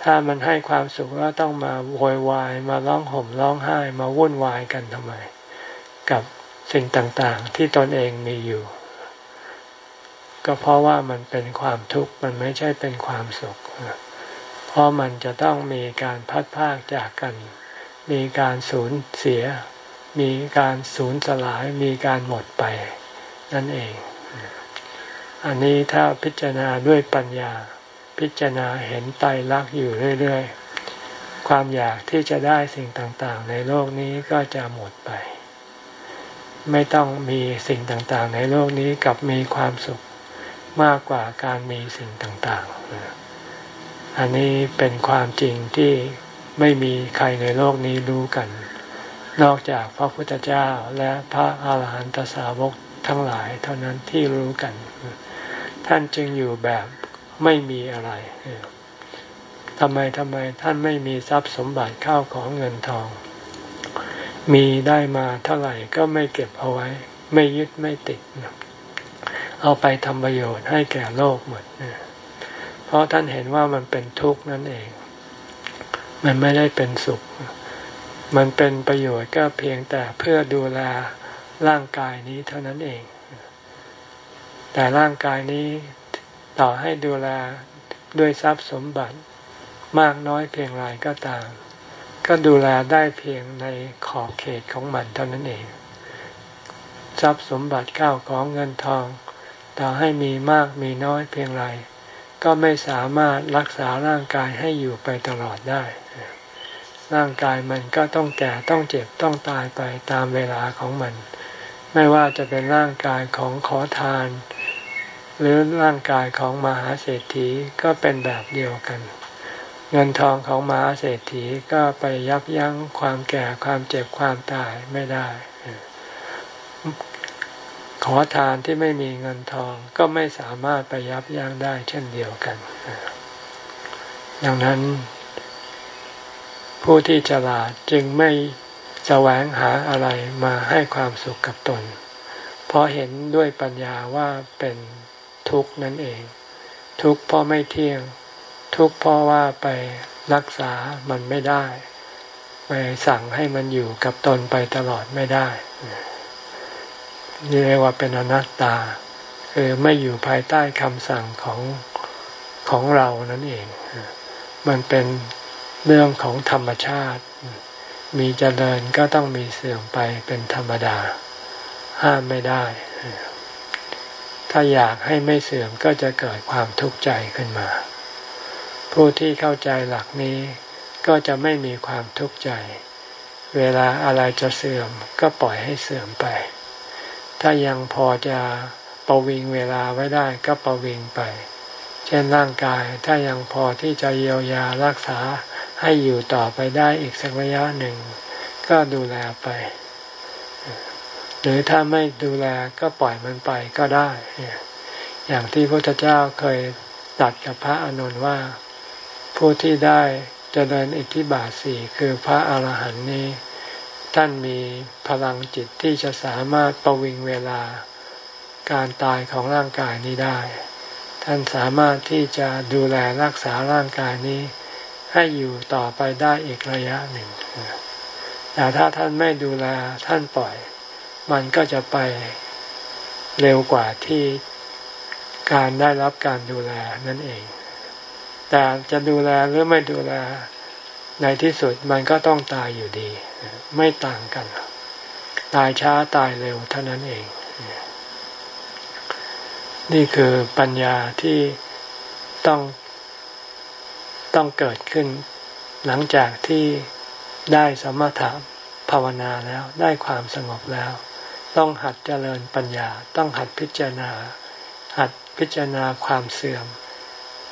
ถ้ามันให้ความสุขแล้วต้องมาโวยวายมาร้องห่มร้องไห้มาวุ่นวายกันทำไม กับสิ่งต่างๆ ที่ตนเองมีอยู่ ก็เพราะว่ามันเป็นความทุกข์มันไม่ใช่เป็นความสุข เพราะมันจะต้องมีการพัดพากจากกัน มีการสูญเสีย มีการสูญสลาย มีการหมดไป นั่นเอง อันนี้ถ้าพิจารณาด้วยปัญญา พิจารณาเห็นไตรลักษณ์อยู่เรื่อย ๆ ความอยากที่จะได้สิ่งต่างๆ ในโลกนี้ก็จะหมดไป ไม่ต้องมีสิ่งต่างๆ ในโลกนี้กับมีความสุขมากกว่าการมีสิ่งต่างๆ อันนี้เป็นความจริงที่ ไม่มีใครในโลกนี้รู้กัน นอกจากพระพุทธเจ้าและพระอาหารหันตสาวกทั้งหลายเท่านั้นที่รู้กัน ท่านจึงอยู่แบบไม่มีอะไรทำไมทำไมท่านไม่มีทรัพย์สมบัติเข้าของเงินทอง มีได้มาเท่าไหร่ก็ไม่เก็บเอาไว้ ไม่ยึดไม่ติด เอาไปทำประโยชน์ให้แก่โลกหมดเพราะท่านเห็นว่ามันเป็นทุกข์นั่นเอง มันไม่ได้เป็นสุข มันเป็นประโยชน์ก็เพียงแต่เพื่อดูแลร่างกายนี้เท่านั้นเอง แต่ร่างกายนี้ต่อให้ดูแลด้วยทรัพย์สมบัติมากน้อยเพียงไรก็ตาม ก็ดูแลได้เพียงในขอบเขตของมันเท่านั้นเอง ทรัพย์สมบัติข้าวของเงินทอง ต่อให้มีมากมีน้อยเพียงไรก็ไม่สามารถรักษาร่างกายให้อยู่ไปตลอดได้ ร่างกายมันก็ต้องแก่ต้องเจ็บต้องตายไปตามเวลาของมัน ไม่ว่าจะเป็นร่างกายของขอทาน หรือร่างกายของมหาเศรษฐีก็เป็นแบบเดียวกัน เงินทองของมหาเศรษฐีก็ไปยับยั้งความแก่ความเจ็บความตายไม่ได้ ขอทานที่ไม่มีเงินทองก็ไม่สามารถไปยับยั้งได้เช่นเดียวกันดังนั้น ผู้ที่ฉลาดจึงไม่แสวงหาอะไรมาให้ความสุขกับตน เพราะเห็นด้วยปัญญาว่าเป็นทุกข์นั่นเอง ทุกข์เพราะไม่เที่ยง ทุกข์เพราะว่าไปรักษามันไม่ได้ ไปสั่งให้มันอยู่กับตนไปตลอดไม่ได้นี่เรียกว่าเป็นอนัตตา คือไม่อยู่ภายใต้คำสั่งของของเรานั่นเอง มันเป็น เรื่องของธรรมชาติ มีเจริญก็ต้องมีเสื่อมไปเป็นธรรมดา ห้ามไม่ได้ ถ้าอยากให้ไม่เสื่อมก็จะเกิดความทุกข์ใจขึ้นมา ผู้ที่เข้าใจหลักนี้ก็จะไม่มีความทุกข์ใจ เวลาอะไรจะเสื่อมก็ปล่อยให้เสื่อมไป ถ้ายังพอจะประวิงเวลาไว้ได้ก็ประวิงไป เช่นร่างกายถ้ายังพอที่จะเยียวยารักษาให้อยู่ต่อไปได้อีกสักระยะหนึ่ง ก็ดูแลไป หรือถ้าไม่ดูแลก็ปล่อยมันไปก็ได้ อย่างที่พระพุทธเจ้าเคยตัดกับพระอนุนว่า ผู้ที่ได้เจริญอิทธิบาทสี่คือพระอาหารหันต์นี้ ท่านมีพลังจิตที่จะสามารถประวิงเวลาการตายของร่างกายนี้ได้ ท่านสามารถที่จะดูแลรักษาร่างกายนี้ ให้อยู่ต่อไปได้อีกระยะหนึ่ง แต่ถ้าท่านไม่ดูแลท่านปล่อย มันก็จะไปเร็วกว่าที่การได้รับการดูแลนั่นเอง แต่จะดูแลหรือไม่ดูแลในที่สุดมันก็ต้องตายอยู่ดี ไม่ต่างกัน ตายช้าตายเร็วเท่านั้นเอง นี่คือปัญญาที่ต้องต้องเกิดขึ้น หลังจากที่ได้สมถะภาวนาแล้วได้ความสงบแล้ว ต้องหัดเจริญปัญญา ต้องหัดพิจารณา หัดพิจารณาความเสื่อม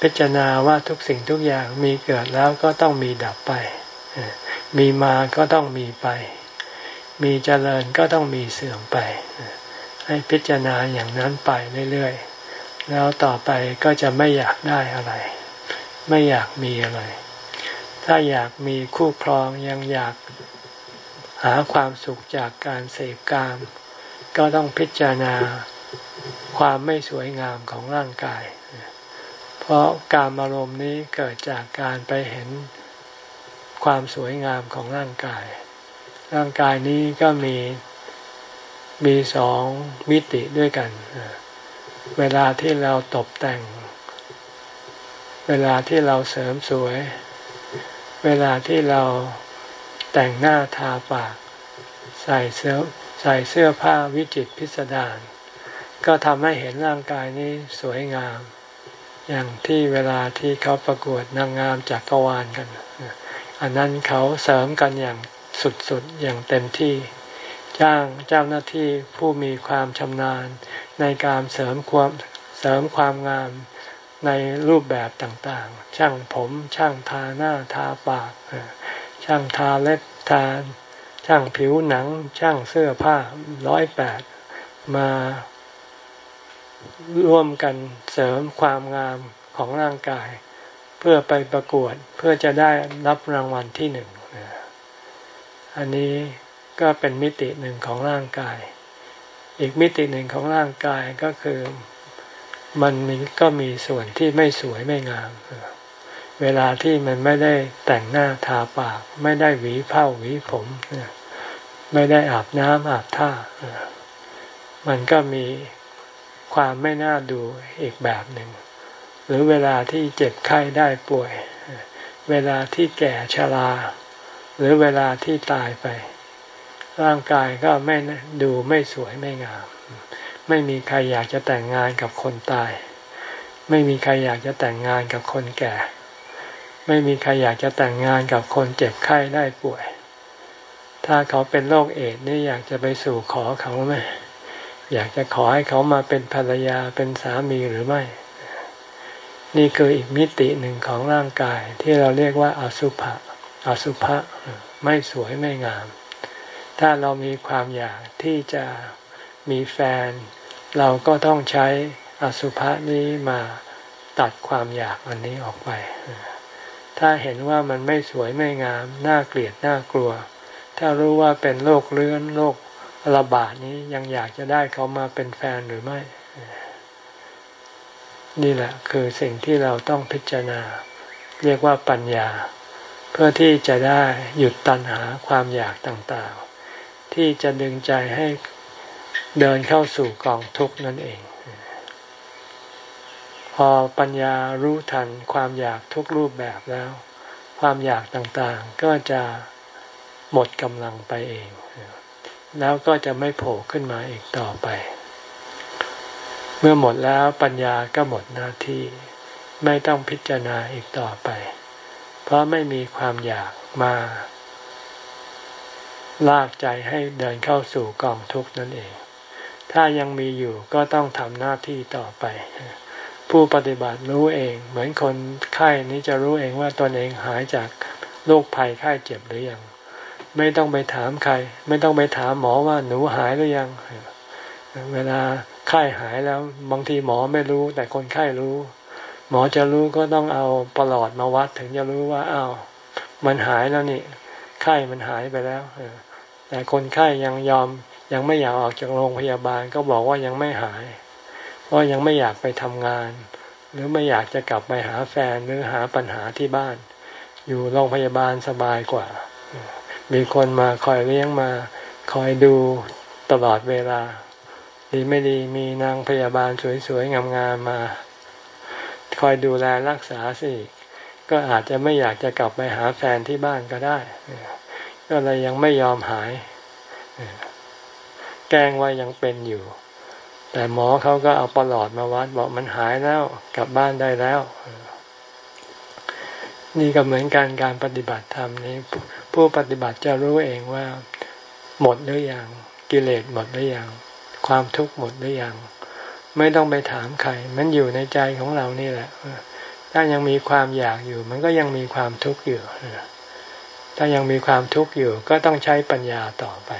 พิจารณาว่าทุกสิ่งทุกอย่างมีเกิดแล้วก็ต้องมีดับไป มีมาก็ต้องมีไป มีเจริญก็ต้องมีเสื่อมไป ให้พิจารณาอย่างนั้นไปเรื่อยๆ แล้วต่อไปก็จะไม่อยากได้อะไร ไม่อยากมีอะไร ถ้าอยากมีคู่ครองยังอยากหาความสุขจากการเสพกาม ก็ต้องพิจารณาความไม่สวยงามของร่างกาย เพราะการอารมณ์นี้เกิดจากการไปเห็นความสวยงามของร่างกาย ร่างกายนี้ก็มี มีสองมิติด้วยกัน เวลาที่เราตกแต่ง เวลาที่เราเสริมสวย เวลาที่เราแต่งหน้าทาปาก ใส่เสื้อใส่เสื้อผ้าวิจิตพิสดารก็ทำให้เห็นร่างกายนี้สวยงาม อย่างที่เวลาที่เขาประกวดนางงามจากกวาลกัน อันนั้นเขาเสริมกันอย่างสุดๆอย่างเต็มที่ จ้างเจ้าหน้าที่ผู้มีความชำนาญ ในการเสริมความเสริมความงามในรูปแบบต่างๆ ช่างผม ช่างทาหน้าทาปาก ช่างทาเล็บทาช่างผิวหนัง ช่างเสื้อผ้าร้อยแปดมาร่วมกันเสริมความงามของร่างกาย เพื่อไปประกวดเพื่อจะได้รับรางวัลที่หนึ่ง อันนี้ ก็เป็นมิติหนึ่งของร่างกาย อีกมิติหนึ่งของร่างกายก็คือมันมีก็มีส่วนที่ไม่สวยไม่งาม เวลาที่มันไม่ได้แต่งหน้าทาปาก ไม่ได้หวีเผ้าหวีผม ไม่ได้อาบน้ำอาบท่า มันก็มีความไม่น่าดูอีกแบบหนึ่ง หรือเวลาที่เจ็บไข้ได้ป่วย เวลาที่แก่ชรา หรือเวลาที่ตายไป ร่างกายก็ไม่ดูไม่สวยไม่งาม ไม่มีใครอยากจะแต่งงานกับคนตาย ไม่มีใครอยากจะแต่งงานกับคนแก่ ไม่มีใครอยากจะแต่งงานกับคนเจ็บไข้ได้ป่วย ถ้าเขาเป็นโรคเอดนี่อยากจะไปสู่ขอเขาไหมอยากจะขอให้เขามาเป็นภรรยาเป็นสามีหรือไม่ นี่คืออีกมิติหนึ่งของร่างกายที่เราเรียกว่าอาสุภะอสุภะไม่สวยไม่งาม ถ้าเรามีความอยากที่จะมีแฟน เราก็ต้องใช้อสุภะนี้มาตัดความอยากอันนี้ออกไป ถ้าเห็นว่ามันไม่สวยไม่งาม น่าเกลียดน่ากลัว ถ้ารู้ว่าเป็นโรคเลื้อนโรคระบาดนี้ยังอยากจะได้เขามาเป็นแฟนหรือไม่ นี่แหละคือสิ่งที่เราต้องพิจารณา เรียกว่าปัญญา เพื่อที่จะได้หยุดตัณหาความอยากต่างๆ ที่จะดึงใจให้เดินเข้าสู่กองทุกข์นั่นเอง พอปัญญารู้ทันความอยากทุกรูปแบบแล้ว ความอยากต่างๆ ก็จะหมดกำลังไปเอง แล้วก็จะไม่โผล่ขึ้นมาอีกต่อไป เมื่อหมดแล้วปัญญาก็หมดหน้าที่ไม่ต้องพิจารณาอีกต่อไป เพราะไม่มีความอยากมา ลากใจให้เดินเข้าสู่กองทุกข์นั่นเอง ถ้ายังมีอยู่ก็ต้องทำหน้าที่ต่อไป ผู้ปฏิบัติรู้เอง เหมือนคนไข้นี้จะรู้เองว่าตนเองหายจากโรคภัยไข้เจ็บหรือยัง ไม่ต้องไปถามใคร ไม่ต้องไปถามหมอว่าหนูหายหรือยัง เวลาไข้หายแล้วบางทีหมอไม่รู้ แต่คนไข้รู้ หมอจะรู้ก็ต้องเอาปลอดมาวัดถึงจะรู้ว่าอ้าวมันหายแล้วนี่ ไข้มันหายไปแล้วแต่คนไข้ยังยอมยังไม่อยากออกจากโรงพยาบาลก็บอกว่ายังไม่หาย เพราะยังไม่อยากไปทำงาน หรือไม่อยากจะกลับไปหาแฟนหรือหาปัญหาที่บ้าน อยู่โรงพยาบาลสบายกว่า มีคนมาคอยเลี้ยงมา คอยดูตลอดเวลา ดีไม่ดีมีนางพยาบาลสวยๆงามๆมา คอยดูแลรักษาสิ ก็อาจจะไม่อยากจะกลับไปหาแฟนที่บ้านก็ได้ ก็เลยยังไม่ยอมหาย แกล้งว่ายังเป็นอยู่ แต่หมอเขาก็เอาปลอดมาวัดบอกมันหายแล้วกลับบ้านได้แล้ว นี่ก็เหมือนการการปฏิบัติธรรมนี้ผู้ปฏิบัติจะรู้เองว่า หมดหรือยังกิเลสหมดหรือยังความทุกข์หมดหรือยังไม่ต้องไปถามใครมันอยู่ในใจของเรานี่แหละ ถ้ายังมีความอยากอยู่ มันก็ยังมีความทุกข์อยู่ ถ้ายังมีความทุกข์อยู่ ก็ต้องใช้ปัญญาต่อไป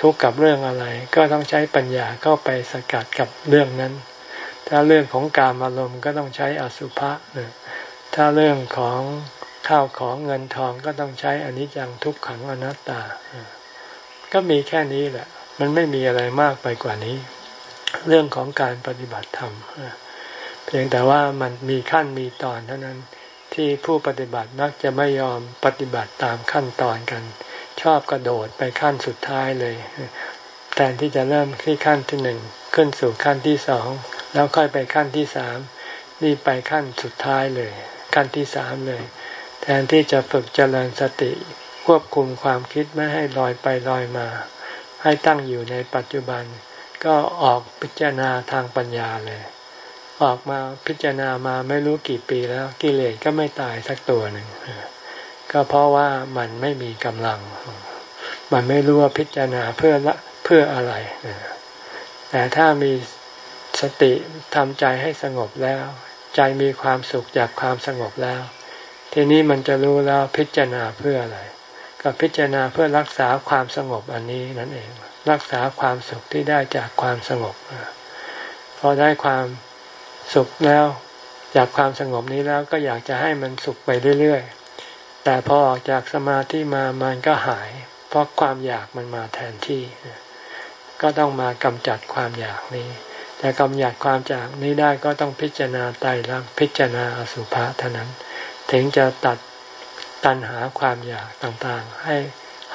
ทุกข์กับเรื่องอะไร ก็ต้องใช้ปัญญาเข้าไปสกัดกับเรื่องนั้น ถ้าเรื่องของการอารมณ์ก็ต้องใช้อสุภะถ้าเรื่องของข้าวของเงินทองก็ต้องใช้อนิจจังทุกขังอนัตตา ก็มีแค่นี้แหละ มันไม่มีอะไรมากไปกว่านี้ เรื่องของการปฏิบัติธรรม เพียงแต่ว่ามันมีขั้นมีตอนเท่านั้นที่ผู้ปฏิบัติมักจะไม่ยอมปฏิบัติตามขั้นตอนกัน ชอบกระโดดไปขั้นสุดท้ายเลย แทนที่จะเริ่มที่ขั้นที่หนึ่งขึ้นสู่ขั้นที่สองแล้วค่อยไปขั้นที่สามนี่ไปขั้นสุดท้ายเลย ขั้นที่สามเลย แทนที่จะฝึกเจริญสติควบคุมความคิดไม่ให้ลอยไปลอยมา ให้ตั้งอยู่ในปัจจุบัน ก็ออกพิจารณาทางปัญญาเลย ออกมาพิจารณามาไม่รู้กี่ปีแล้วกิเลสก็ไม่ตายสักตัวหนึ่งก็เพราะว่ามันไม่มีกำลัง มันไม่รู้ว่าพิจารณาเพื่อละเพื่ออะไรแต่ถ้ามีสติทำใจให้สงบแล้ว ใจมีความสุขจากความสงบแล้ว ทีนี้มันจะรู้แล้วพิจารณาเพื่ออะไร ก็พิจารณาเพื่อรักษาความสงบอันนี้นั่นเอง รักษาความสุขที่ได้จากความสงบพอได้ความ สุขแล้วจากความสงบนี้แล้วก็อยากจะให้มันสุขไปเรื่อยๆ แต่พอออกจากสมาธิมามันก็หาย เพราะความอยากมันมาแทนที่ ก็ต้องมากำจัดความอยากนี้ แต่กำจัดความจากนี้ได้ก็ต้องพิจารณาไตรลักษณ์พิจารณาอสุภะเท่านั้น ถึงจะตัดตัณหาความอยากต่างๆให้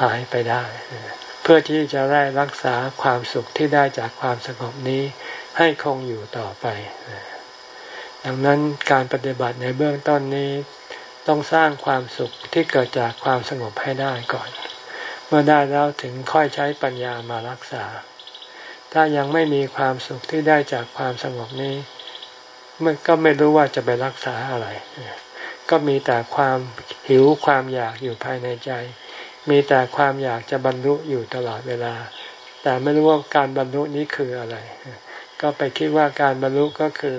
หายไปได้ เพื่อที่จะได้รักษาความสุขที่ได้จากความสงบนี้ให้คงอยู่ต่อไป ดังนั้นการปฏิบัติในเบื้องต้นนี้ต้องสร้างความสุขที่เกิดจากความสงบให้ได้ก่อน เมื่อได้แล้วถึงค่อยใช้ปัญญามารักษา ถ้ายังไม่มีความสุขที่ได้จากความสงบนี้ มันก็ไม่รู้ว่าจะไปรักษาอะไร ก็มีแต่ความหิวความอยากอยู่ภายในใจ มีแต่ความอยากจะบรรลุอยู่ตลอดเวลา แต่ไม่รู้ว่าการบรรลุนี้คืออะไร ก็ไปคิดว่าการบรรลุก็คือ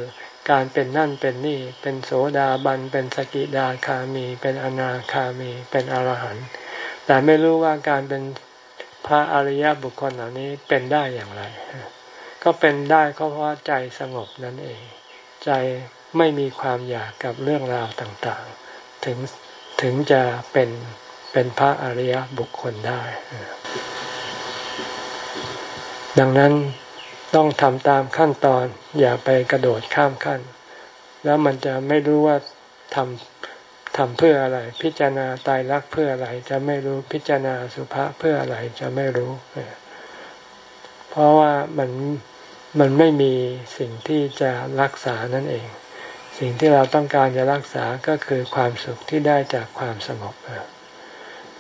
การเป็นนั่นเป็นนี่ เป็นโสดาบัน เป็นสกิดาคามี เป็นอนาคามี เป็นอรหันต์แต่ไม่รู้ว่าการเป็นพระอริยบุคคลเหล่านี้เป็นได้อย่างไร ก็เป็นได้เพราะว่าใจสงบนั่นเอง ใจไม่มีความอยากกับเรื่องราวต่างๆ ถึงถึงจะเป็นเป็นพระอริยบุคคลได้ ดังนั้น ต้องทำตามขั้นตอน อย่าไปกระโดดข้ามขั้น แล้วมันจะไม่รู้ว่าทำทำเพื่ออะไร พิจารณาตายรักเพื่ออะไร จะไม่รู้พิจารณาสุภาษเพื่ออะไรจะไม่รู้ เพราะว่ามันมันไม่มีสิ่งที่จะรักษานั่นเอง สิ่งที่เราต้องการจะรักษาก็คือความสุขที่ได้จากความสงบ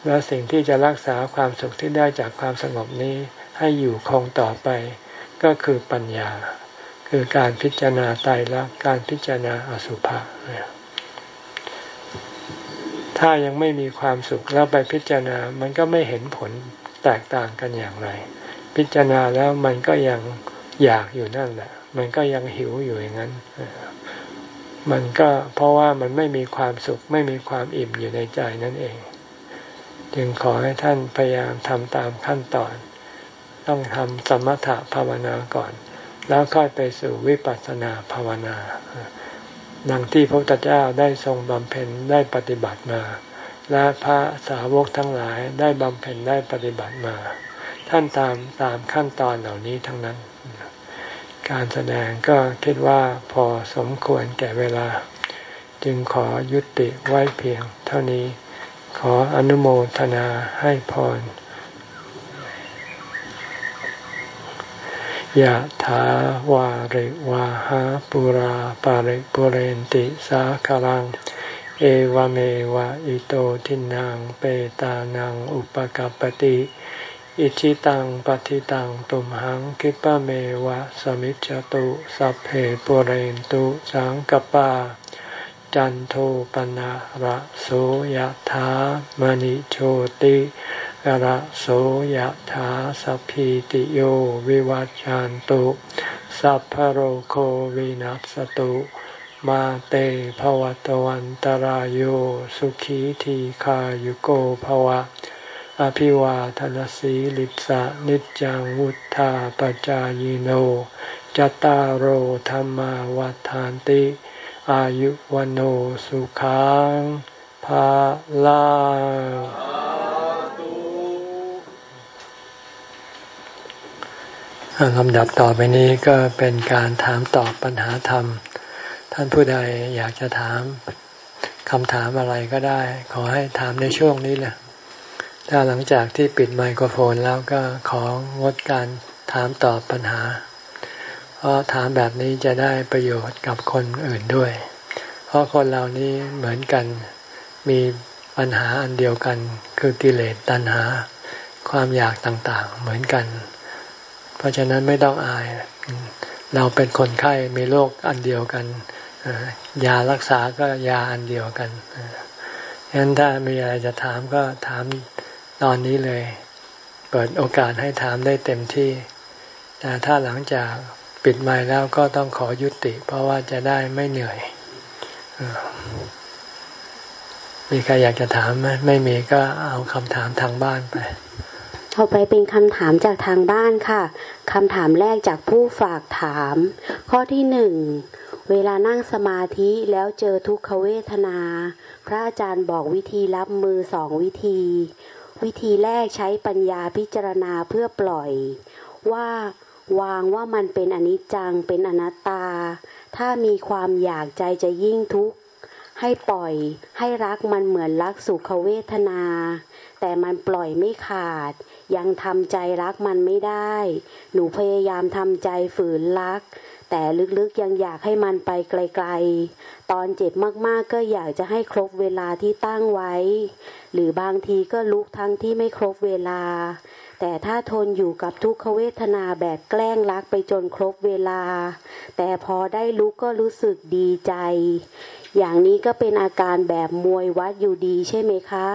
แล้วสิ่งที่จะรักษาความสุขที่ได้จากความสงบนี้ให้อยู่คงต่อไป ก็คือปัญญา คือการพิจารณาไตรลักษณ์การพิจารณาอสุภะถ้ายังไม่มีความสุขแล้วไปพิจารณา มันก็ไม่เห็นผลแตกต่างกันอย่างไร พิจารณาแล้วมันก็ยังอยากอยู่นั่นแหละ มันก็ยังหิวอยู่อย่างนั้น มันก็เพราะว่ามันไม่มีความสุข ไม่มีความอิ่มอยู่ในใจนั่นเอง จึงขอให้ท่านพยายามทำตามขั้นตอน ต้องทำสมถะภาวนาก่อน แล้วค่อยไปสู่วิปัสสนาภาวนาดังที่พระพุทธเจ้าได้ทรงบำเพ็ญได้ปฏิบัติมา และพระสาวกทั้งหลายได้บำเพ็ญได้ปฏิบัติมา ท่านตามตามขั้นตอนเหล่านี้ทั้งนั้น การแสดงก็คิดว่าพอสมควรแก่เวลา จึงขอยุติไว้เพียงเท่านี้ ขออนุโมทนาให้พร ยะถาวาริวาหาปุราปาริปุเรนติสาคลัง เอวเมวะอิโตทินังเปตานังอุปกัปติอิชิตังปฏิตังตุมหังคิปะเมวะสมิจจตุสัพเพปุเรนตุสังกปา จันโทปนะระโสยถามณิโชติ กระโสยถาสัพพิติโยวิวัจจันตุสัพพโรโควินัสตุมาเตภวตวันตารโยสุขีทีขายุโกภวะ อภิวาทนสีลิสะนิจังวุธาปจายโนจตารโหธรรมวัฏานติ อายุวันสุขังภาลา ลำดับต่อไปนี้ก็เป็นการถามตอบปัญหาธรรม ท่านผู้ใดอยากจะถามคำถามอะไรก็ได้ ขอให้ถามในช่วงนี้แหละ ถ้าหลังจากที่ปิดไมโครโฟนแล้วก็ของดการถามตอบปัญหา เพราะถามแบบนี้จะได้ประโยชน์กับคนอื่นด้วย เพราะคนเหล่านี้เหมือนกันมีปัญหาอันเดียวกัน คือกิเลสตัณหา ความอยากต่างๆ เหมือนกัน ราะฉะนั้นไม่ต้องอาย เราเป็นคนไข้มีโรคอันเดียวกันยารักษาก็ยาอันเดียวกันฉะนั้นถ้ามีอะไรจะถามก็ถามตอนนี้เลย เปิดโอกาสให้ถามได้เต็มที่ แต่ถ้าหลังจากปิดไม้แล้วก็ต้องขอยุติ เพราะว่าจะได้ไม่เหนื่อยมีใครอยากจะถามไหมไม่มีก็เอาคำถามทางบ้านไป ต่อไปเป็นคำถามจากทางบ้านค่ะ คำถามแรกจากผู้ฝากถาม ข้อที่หนึ่ง เวลานั่งสมาธิแล้วเจอทุกขเวทนา พระอาจารย์บอกวิธีรับมือสองวิธี วิธีแรกใช้ปัญญาพิจารณาเพื่อปล่อย ว่าวางว่ามันเป็นอนิจจังเป็นอนัตตา ถ้ามีความอยากใจจะยิ่งทุกข์ให้ปล่อยให้รักมันเหมือนรักสุขเวทนา แต่มันปล่อยไม่ขาด ยังทำใจรักมันไม่ได้ หนูพยายามทำใจฝืนรัก แต่ลึกๆยังอยากให้มันไปไกลๆ ตอนเจ็บมากๆก็อยากจะให้ครบเวลาที่ตั้งไว้ หรือบางทีก็ลุกทั้งที่ไม่ครบเวลา แต่ถ้าทนอยู่กับทุกขเวทนาแบบแกล้งรักไปจนครบเวลา แต่พอได้ลุกก็รู้สึกดีใจอย่างนี้ก็เป็นอาการแบบมวยวัดอยู่ดีใช่ไหมคะ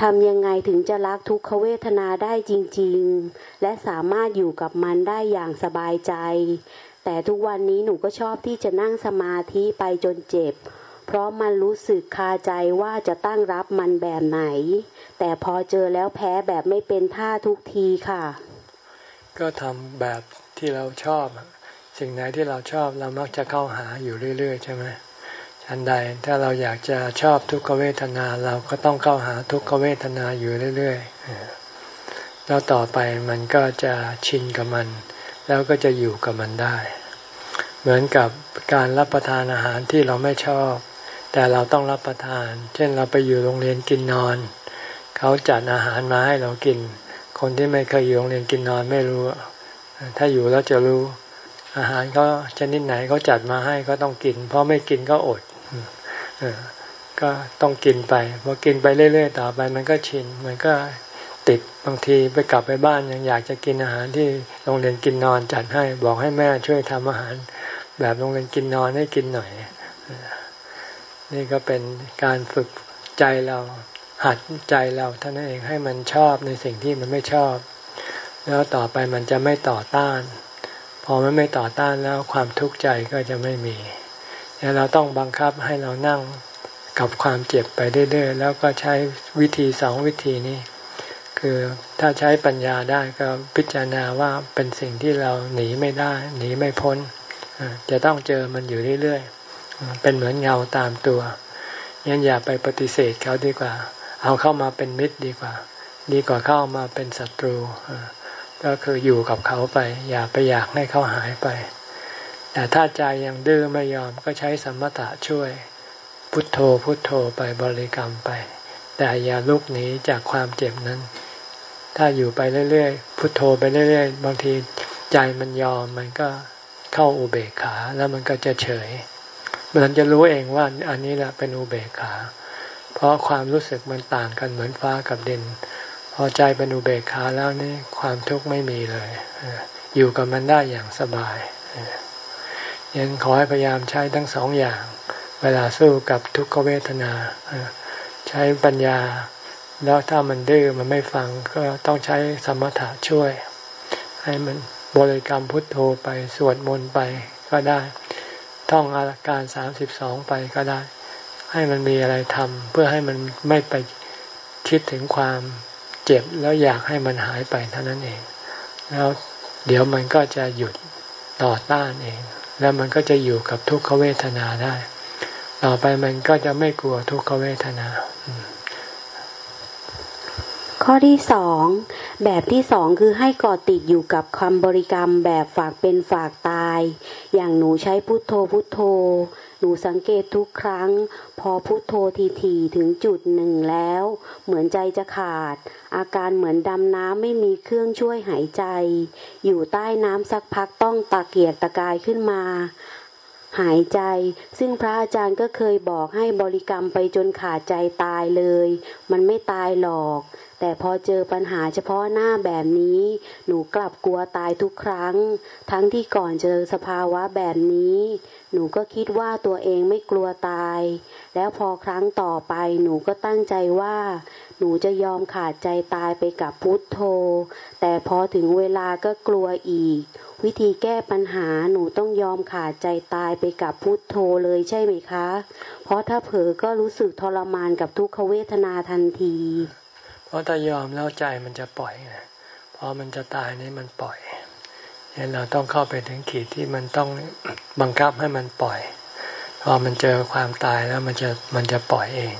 ทำยังไงถึงจะรักทุกขเวทนาได้จริง ๆ และสามารถอยู่กับมันได้อย่างสบายใจ แต่ทุกวันนี้หนูก็ชอบที่จะนั่งสมาธิไปจนเจ็บ เพราะมันรู้สึกคาใจว่าจะตั้งรับมันแบบไหน แต่พอเจอแล้วแพ้แบบไม่เป็นท่าทุกทีค่ะ ก็ทำแบบที่เราชอบ สิ่งไหนที่เราชอบเรามักจะเข้าหาอยู่เรื่อย ๆ ใช่ไหม ฉันใดถ้าเราอยากจะชอบทุกขเวทนาเราก็ต้องเข้าหาทุกขเวทนาอยู่เรื่อยๆแล้วต่อไปมันก็จะชินกับมัน แล้วก็จะอยู่กับมันได้ เหมือนกับการรับประทานอาหารที่เราไม่ชอบ แต่เราต้องรับประทาน เช่นเราไปอยู่โรงเรียนกินนอน เขาจัดอาหารมาให้เรากิน คนที่ไม่เคยอยู่โรงเรียนกินนอนไม่รู้ ถ้าอยู่แล้วจะรู้อาหารเขาชนิดไหนเขาจัดมาให้ก็ต้องกิน เพราะไม่กินก็อด ก็ต้องกินไปพอกินไปเรื่อยๆต่อไป มันก็ชินมันก็ติดบางทีไปกลับไปบ้านยังอยากจะกินอาหารที่โรงเรียนกินนอนจัดให้ บอกให้แม่ช่วยทำอาหาร แบบโรงเรียนกินนอนให้กินหน่อย นี่ก็เป็นการฝึกใจเราหัดใจเราท่านเองให้มันชอบในสิ่งที่มันไม่ชอบ แล้วต่อไปมันจะไม่ต่อต้าน พอมันไม่ต่อต้านแล้วความทุกข์ใจก็จะไม่มี แล้วเราต้องบังคับให้เรานั่งกับความเจ็บไปเรื่อยๆแล้วก็ใช้วิธีสองวิธีนี้ คือถ้าใช้ปัญญาได้ก็พิจารณาว่าเป็นสิ่งที่เราหนีไม่ได้ หนีไม่พ้น จะต้องเจอมันอยู่เรื่อยๆ เป็นเหมือนเงาตามตัวงั้นอย่าไปปฏิเสธเขาดีกว่า เอาเข้ามาเป็นมิตรดีกว่า ดีกว่าเข้ามาเป็นศัตรู ก็คืออยู่กับเขาไป อย่าไปอยากให้เขาหายไป แต่ถ้าใจยังดื้อไม่ยอมก็ใช้สมถะช่วย พุทโธพุทโธไปบริกรรมไป แต่อย่าลุกหนีจากความเจ็บนั้น ถ้าอยู่ไปเรื่อยๆ พุทโธไปเรื่อยๆ บางทีใจมันยอมมันก็เข้าอุเบกขาแล้วมันก็จะเฉย มันจะรู้เองว่าอันนี้แหละเป็นอุเบกขา เพราะความรู้สึกมันต่างกันเหมือนฟ้ากับดิน พอใจเป็นอุเบกขาแล้วนี่ความทุกข์ไม่มีเลย อยู่กับมันได้อย่างสบาย ยังขอให้พยายามใช้ทั้งสองอย่าง เวลาสู้กับทุกขเวทนา ใช้ปัญญา แล้วถ้ามันดื้อมันไม่ฟังก็ต้องใช้สมถะช่วย ให้มันบริกรรมพุทโธไปสวดมนต์ไปก็ได้ ท่องอาการสามสิบสองไปก็ได้ ให้มันมีอะไรทำเพื่อให้มันไม่ไปคิดถึงความเจ็บแล้วอยากให้มันหายไปเท่านั้นเอง แล้วเดี๋ยวมันก็จะหยุดต่อต้านเอง แล้วมันก็จะอยู่กับทุกขเวทนาได้ ต่อไปมันก็จะไม่กลัวทุกขเวทนา ข้อที่สองแบบที่สองคือให้ก่อติดอยู่กับคำบริกรรมแบบฝากเป็นฝากตาย อย่างหนูใช้พุทโธพุทโธ หนูสังเกตทุกครั้ง พอพุทโธทีๆถึงจุดหนึ่งแล้ว เหมือนใจจะขาด อาการเหมือนดำน้ำไม่มีเครื่องช่วยหายใจ อยู่ใต้น้ำสักพักต้องตะเกียกตะกายขึ้นมา หายใจ ซึ่งพระอาจารย์ก็เคยบอกให้บริกรรมไปจนขาดใจตายเลย มันไม่ตายหรอกแต่พอเจอปัญหาเฉพาะหน้าแบบนี้ หนูกลับกลัวตายทุกครั้ง ทั้งที่ก่อนเจอสภาวะแบบนี้ หนูก็คิดว่าตัวเองไม่กลัวตาย แล้วพอครั้งต่อไปหนูก็ตั้งใจว่า หนูจะยอมขาดใจตายไปกับพุทโธ แต่พอถึงเวลาก็กลัวอีก วิธีแก้ปัญหาหนูต้องยอมขาดใจตายไปกับพุทโธเลยใช่ไหมคะ เพราะถ้าเผลอก็รู้สึกทรมานกับทุกขเวทนาทันที เพราะถ้ายอมแล้วใจมันจะปล่อยไงพอมันจะตายนี่มันปล่อย เห็นเราต้องเข้าไปถึงขีดที่มันต้องบังคับให้มันปล่อย พอมันเจอความตายแล้วมันจะมันจะปล่อยเอง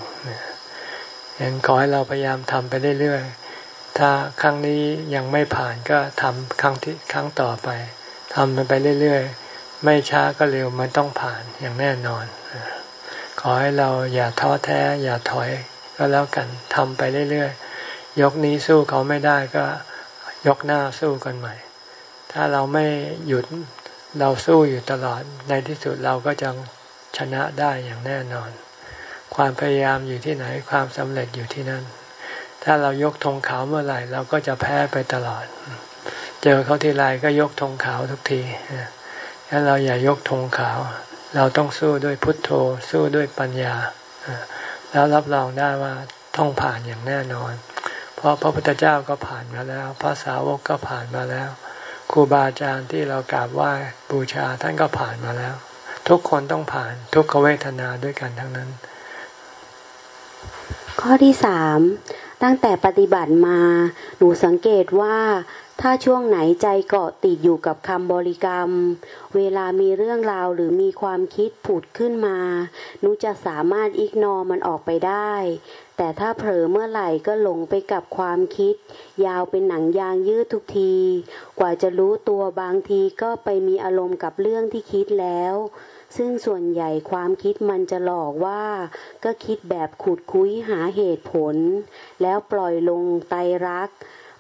เห็นขอให้เราพยายามทำไปเรื่อยๆ ถ้าครั้งนี้ยังไม่ผ่านก็ทำครั้งที่ครั้งต่อไปทำมันไปเรื่อยๆ ไม่ช้าก็เร็วมันต้องผ่านอย่างแน่นอน ขอให้เราอย่าท้อแท้ อย่าถอยก็แล้วกันทำไปเรื่อยๆ ยกนี้สู้เขาไม่ได้ก็ยกหน้าสู้กันใหม่ ถ้าเราไม่หยุดเราสู้อยู่ตลอดในที่สุดเราก็จะชนะได้อย่างแน่นอน ความพยายามอยู่ที่ไหนความสำเร็จอยู่ที่นั่น ถ้าเรายกธงขาวเมื่อไหร่เราก็จะแพ้ไปตลอด เจอเขาทีไรก็ยกธงขาวทุกทีถ้าเราอย่ายกธงขาว เราต้องสู้ด้วยพุทโธ สู้ด้วยปัญญา แล้วรับรองได้ว่าต้องผ่านอย่างแน่นอน เพราะพระพุทธเจ้าก็ผ่านมาแล้ว พระสาวกก็ผ่านมาแล้ว ครูบาอาจารย์ที่เรากราบไหว้บูชาท่านก็ผ่านมาแล้ว ทุกคนต้องผ่านทุกขเวทนาด้วยกันทั้งนั้น ข้อที่สาม ตั้งแต่ปฏิบัติมา หนูสังเกตว่าถ้าช่วงไหนใจเกาะติดอยู่กับคำบริกรรม เวลามีเรื่องราวหรือมีความคิดผุดขึ้นมาหนูจะสามารถอิกนอมันออกไปได้ แต่ถ้าเผลอเมื่อไหร่ก็หลงไปกับความคิด ยาวเป็นหนังยางยืดทุกที กว่าจะรู้ตัวบางทีก็ไปมีอารมณ์กับเรื่องที่คิดแล้ว ซึ่งส่วนใหญ่ความคิดมันจะหลอกว่า ก็คิดแบบขุดคุ้ยหาเหตุผล แล้วปล่อยลงไตรัก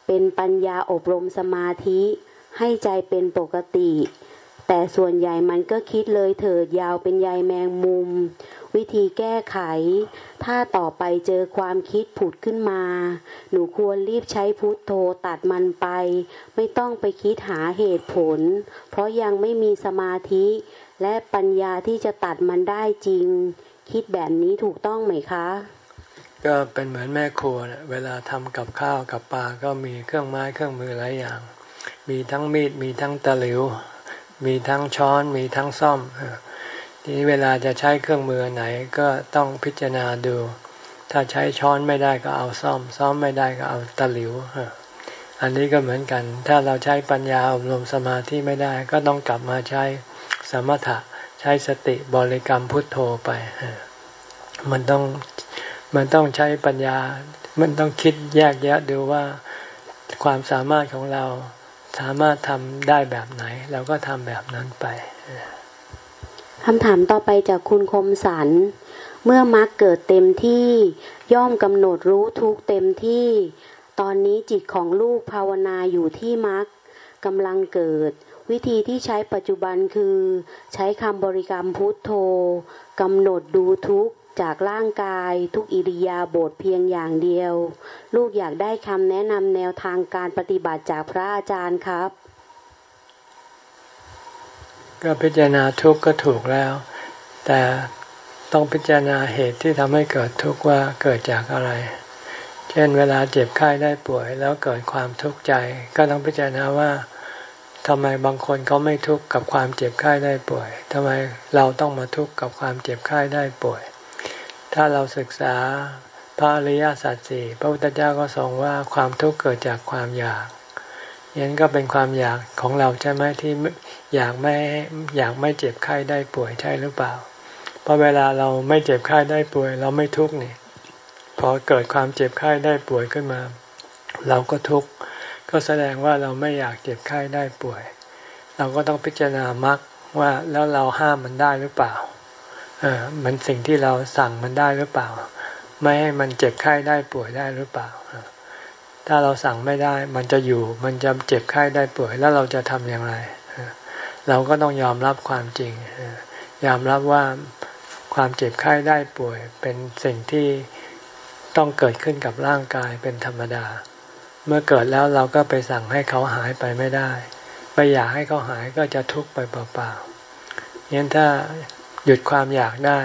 เป็นปัญญาอบรมสมาธิ ให้ใจเป็นปกติ แต่ส่วนใหญ่มันก็คิดเลยเถิดยาวเป็นใยแมงมุม วิธีแก้ไข ถ้าต่อไปเจอความคิดผุดขึ้นมา หนูควรรีบใช้พุทโธตัดมันไป ไม่ต้องไปคิดหาเหตุผล เพราะยังไม่มีสมาธิ และปัญญาที่จะตัดมันได้จริง คิดแบบนี้ถูกต้องไหมคะ ก็เป็นเหมือนแม่ครัวเวลาทำกับข้าวกับปลาก็มีเครื่องไม้เครื่องมือหลายอย่าง มีทั้งมีดมีทั้งตะหลิว มีทั้งช้อนมีทั้งซ่อม ทีนี้เวลาจะใช้เครื่องมือไหนก็ต้องพิจารณาดู ถ้าใช้ช้อนไม่ได้ก็เอาซ่อม ซ่อมไม่ได้ก็เอาตะหลิวอันนี้ก็เหมือนกัน ถ้าเราใช้ปัญญาอบรมสมาธิไม่ได้ ก็ต้องกลับมาใช้ สมถะใช้สติบริกรรมพุทโธไป มันต้องมันต้องใช้ปัญญา มันต้องคิดแยกแยะดูว่าความสามารถของเราสามารถทำได้แบบไหน เราก็ทำแบบนั้นไปคำถามต่อไปจากคุณคมสัน เมื่อมรรคเกิดเต็มที่ย่อมกำหนดรู้ทุกเต็มที่ ตอนนี้จิตของลูกภาวนาอยู่ที่มรรคกำลังเกิด วิธีที่ใช้ปัจจุบันคือ ใช้คำบริกรรมพุทโธกำหนดดูทุกจากร่างกายทุกอิริยาบถเพียงอย่างเดียว ลูกอยากได้คำแนะนำแนวทางการปฏิบัติจากพระอาจารย์ครับ ก็พิจารณาทุกข์ก็ถูกแล้ว แต่ต้องพิจารณาเหตุที่ทำให้เกิดทุกข์ว่าเกิดจากอะไร เช่นเวลาเจ็บไข้ได้ป่วยแล้วเกิดความทุกข์ใจ ก็ต้องพิจารณาว่า ทำไมบางคนเขาไม่ทุกข์กับความเจ็บไข้ได้ป่วยทำไมเราต้องมาทุกข์กับความเจ็บไข้ได้ป่วย ถ้าเราศึกษาพระอริยสัจสี่พระพุทธเจ้าก็ทรงว่าความทุกข์เกิดจากความอยากยันก็เป็นความอยากของเราใช่ไหมที่อยากไม่อยากไม่เจ็บไข้ได้ป่วยใช่หรือเปล่าพอเวลาเราไม่เจ็บไข้ได้ป่วย เราไม่ทุกข์นี่พอเกิดความเจ็บไข้ได้ป่วยขึ้นมา เราก็ทุกข์ ก็แสดงว่าเราไม่อยากเจ็บไข้ได้ป่วย เราก็ต้องพิจารณามรรคว่าแล้วเราห้ามมันได้หรือเปล่า เออมันสิ่งที่เราสั่งมันได้หรือเปล่า ไม่ให้มันเจ็บไข้ได้ป่วยได้หรือเปล่า ถ้าเราสั่งไม่ได้ มันจะอยู่ มันจะเจ็บไข้ได้ป่วย แล้วเราจะทำอย่างไร เราก็ต้องยอมรับความจริง ยอมรับว่าความเจ็บไข้ได้ป่วย เป็นสิ่งที่ต้องเกิดขึ้นกับร่างกายเป็นธรรมดา เมื่อเกิดแล้วเราก็ไปสั่งให้เขาหายไปไม่ได้ ไปอยากให้เขาหายก็จะทุกข์ไปเปล่าๆยันถ้าหยุดความอยากได้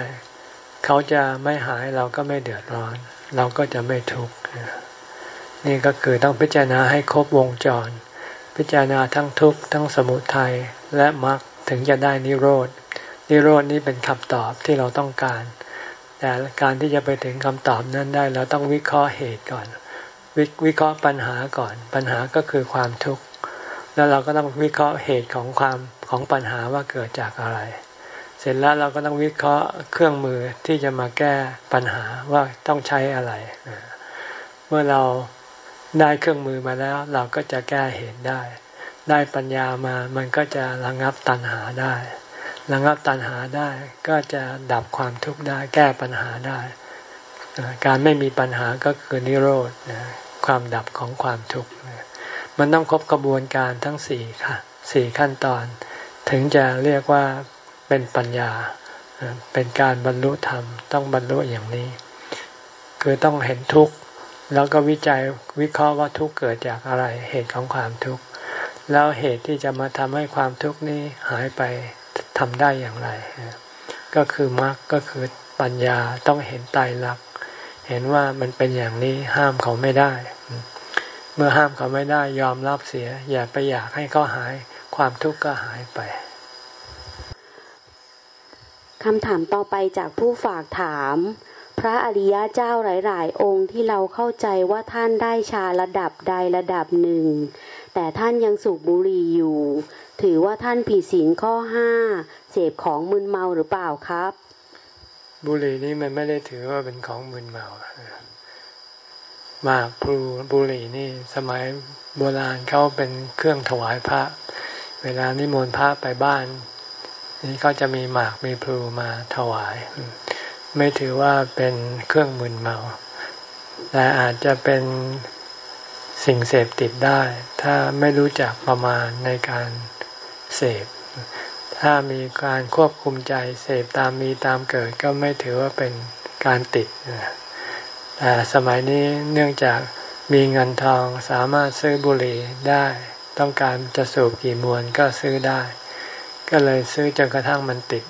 เขาจะไม่หายเราก็ไม่เดือดร้อน เราก็จะไม่ทุกข์นี่ก็คือต้องพิจารณาให้ครบวงจร พิจารณาทั้งทุกข์ทั้งสมุทัยและมรรคถึงจะได้นิโรธนิโรดนี้เป็นคำตอบที่เราต้องการ แต่การที่จะไปถึงคำตอบนั้นได้เราต้องวิเคราะห์เหตุก่อน ววิเคราะห์ปัญหาก่อน ปัญหาก็คือความทุกข์แล้วเราก็ต้องวิเคราะห์เหตุของความของปัญหาว่าเกิดจากอะไร เสร็จแล้วเราก็ต้องวิเคราะห์เครื่องมือที่จะมาแก้ปัญหาว่าต้องใช้อะไรเมื่อเราได้เครื่องมือมาแล้ว เราก็จะแก้เหตุได้ ได้ปัญญามามันก็จะระงับตัณหาได้ระงับตัณหาได้ก็จะดับความทุกข์ได้แก้ปัญหาได้ การไม่มีปัญหาก็คือนิโรธ ความดับของความทุกข์มันต้องครบกระบวนการทั้งสี่ค่ะสี่ขั้นตอน ถึงจะเรียกว่าเป็นปัญญา เป็นการบรรลุธรรม ต้องบรรลุอย่างนี้ คือต้องเห็นทุกข์แล้วก็วิจัยวิเคราะห์ว่าทุกข์เกิดจากอะไรเหตุของความทุกข์แล้วเหตุที่จะมาทำให้ความทุกข์นี้หายไปทำได้อย่างไร ก็คือมรรคก็คือปัญญาต้องเห็นไตรลักษณ เห็นว่ามันเป็นอย่างนี้ห้ามเขาไม่ได้ เมื่อห้ามเขาไม่ได้ยอมรับเสีย อย่าไปอยากให้เขาหาย ความทุกข์ก็หายไปคำถามต่อไปจากผู้ฝากถาม พระอริยะเจ้าหลาย ๆ องค์ที่เราเข้าใจว่าท่านได้ชาระดับใดระดับหนึ่ง แต่ท่านยังสูบบุหรี่อยู่ ถือว่าท่านผิดศีลข้อห้าเสพของมึนเมาหรือเปล่าครับ บุหรี่นี่มันไม่ได้ถือว่าเป็นของมึนเมามากพลูบุหรี่นี่สมัยโบราณเขาเป็นเครื่องถวายพระ เวลานิมนต์พระไปบ้าน นี่ก็จะมีหมากมีพลูมาถวาย ไม่ถือว่าเป็นเครื่องมึนเมา แต่อาจจะเป็นสิ่งเสพติดได้ ถ้าไม่รู้จักประมาณในการเสพ ถ้ามีการควบคุมใจเสพตามมีตามเกิดก็ไม่ถือว่าเป็นการติดแต่สมัยนี้เนื่องจากมีเงินทองสามารถซื้อบุหรี่ได้ ต้องการจะสูบกี่มวนก็ซื้อได้ ก็เลยซื้อจนกระทั่งมันติด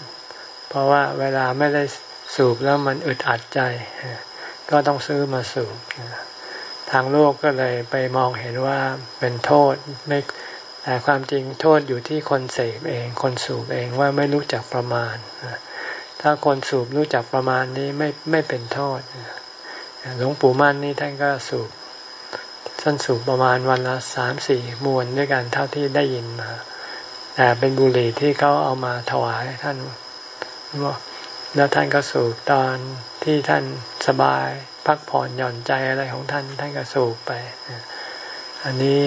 เพราะว่าเวลาไม่ได้สูบแล้วมันอึดอัดใจ ก็ต้องซื้อมาสูบทางโลกก็เลยไปมองเห็นว่าเป็นโทษไม่ แต่ความจริงโทษอยู่ที่คนเสพเอง คนสูบเองว่าไม่รู้จักประมาณ ถ้าคนสูบรู้จักประมาณนี้ไม่ไม่เป็นโทษหลวงปู่มั่นนี่ท่านก็สูบท่านสูบประมาณวันละสามสี่มวนด้วยกันเท่าที่ได้ยินมาแต่เป็นบุหรี่ที่เขาเอามาถวายท่านแล้วท่านก็สูบตอนที่ท่านสบายพักผ่อนหย่อนใจอะไรของท่าน ท่านก็สูบไป อันนี้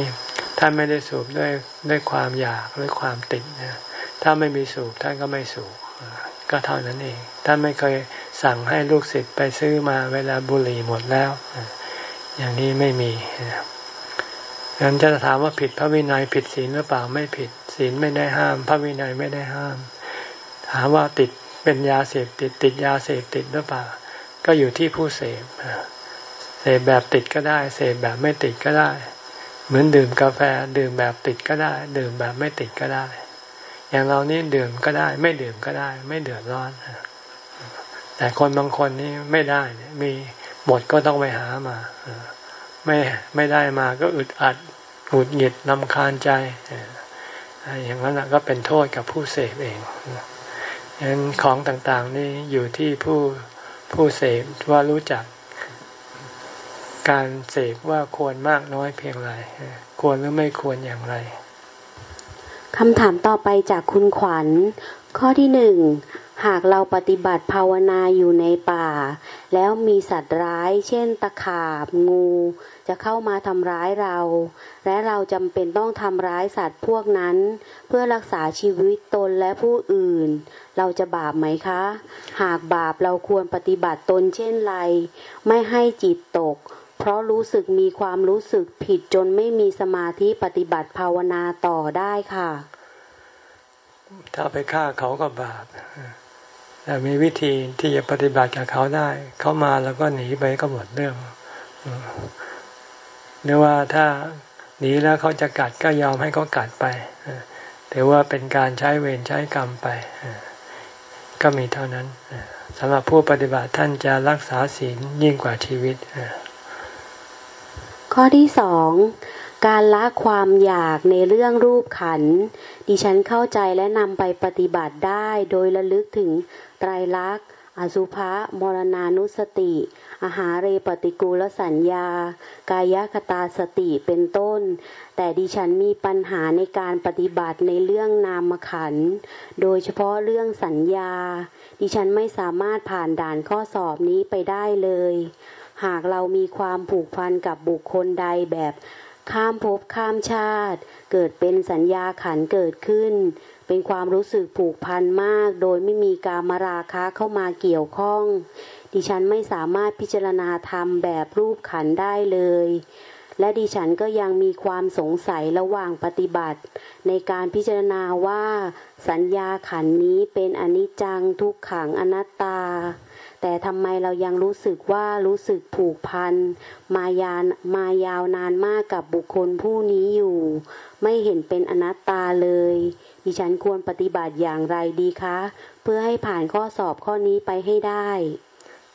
ท่านไม่ได้สูบด้วยด้วยความอยากหรือความติดนะถ้าไม่มีสูบท่านก็ไม่สูบก็เท่านั้นเอง ท่านไม่เคยสั่งให้ลูกศิษย์ไปซื้อมาเวลาบุหรี่หมดแล้ว อย่างนี้ไม่มีงั้นจะถามว่าผิดพระวินัยผิดศีลหรือเปล่าไม่ผิดศีลไม่ได้ห้าม พระวินัยไม่ได้ห้าม ถามว่าติดเป็นยาเสพติดติดยาเสพติดหรือเปล่า ก็อยู่ที่ผู้เสพเสพแบบติดก็ได้ เสพแบบไม่ติดก็ได้ เหมือนดื่มกาแฟดื่มแบบติดก็ได้ ดื่มแบบไม่ติดก็ได้ อย่างเรานี่ดื่มก็ได้ ไม่ดื่มก็ได้ ไม่เดือดร้อนแต่คนบางคนนี่ไม่ได้มีหมดก็ต้องไปหามาไม่ไม่ได้มาก็อึดอัดหงุดหงิดลำคาญใจอย่างนั้นก็เป็นโทษกับผู้เสพเองฉะนั้นของต่างๆนี่อยู่ที่ผู้ผู้เสพว่ารู้จัก การเสพว่าควรมากน้อยเพียงไรควรหรือไม่ควรอย่างไรคำถามต่อไปจากคุณขวัญ ข้อที่หนึ่งหากเราปฏิบัติภาวนาอยู่ในป่า แล้วมีสัตว์ร้าย เช่น ตะขาบ งู จะเข้ามาทำร้ายเรา และเราจำเป็นต้องทำร้ายสัตว์พวกนั้น เพื่อรักษาชีวิตตนและผู้อื่น เราจะบาปไหมคะ หากบาปเราควรปฏิบัติตนเช่นไร ไม่ให้จิตตก เพราะรู้สึกมีความรู้สึกผิดจนไม่มีสมาธิปฏิบัติภาวนาต่อได้ค่ะ ถ้าไปฆ่าเขาก็บาปแต่มีวิธีที่จะปฏิบัติกับเขาได้ เขามาแล้วก็หนีไปก็หมดเรื่องหรือว่าถ้าหนีแล้วเขาจะกัดก็ยอมให้เขากัดไปถือว่าเป็นการใช้เวรใช้กรรมไป ก็มีเท่านั้นสำหรับผู้ปฏิบัติท่านจะรักษาศีลยิ่งกว่าชีวิต ข้อที่สองการละความอยากในเรื่องรูปขัน ดิฉันเข้าใจและนำไปปฏิบัติได้โดยระลึกถึงไตรลักษณ์ อสุภะ มรณานุสติ อาหารเรปฏิกูลสัญญา กายคตาสติเป็นต้น แต่ดิฉันมีปัญหาในการปฏิบัติในเรื่องนามขัน โดยเฉพาะเรื่องสัญญา ดิฉันไม่สามารถผ่านด่านข้อสอบนี้ไปได้เลย หากเรามีความผูกพันกับบุคคลใดแบบข้ามภพข้ามชาติ เกิดเป็นสัญญาขันเกิดขึ้น เป็นความรู้สึกผูกพันมาก โดยไม่มีการมราคะเข้ามาเกี่ยวข้อง ดิฉันไม่สามารถพิจารณาธรรมแบบรูปขันได้เลย และดิฉันก็ยังมีความสงสัยระหว่างปฏิบัติ ในการพิจารณาว่า สัญญาขันนี้เป็นอนิจจังทุกขังอนัตตา แต่ทำไมเรายังรู้สึกว่ารู้สึกผูกพันมายานมายาวนานมากกับบุคคลผู้นี้อยู่ ไม่เห็นเป็นอนัตตาเลย ดิฉันควรปฏิบัติอย่างไรดีคะ เพื่อให้ผ่านข้อสอบข้อนี้ไปให้ได้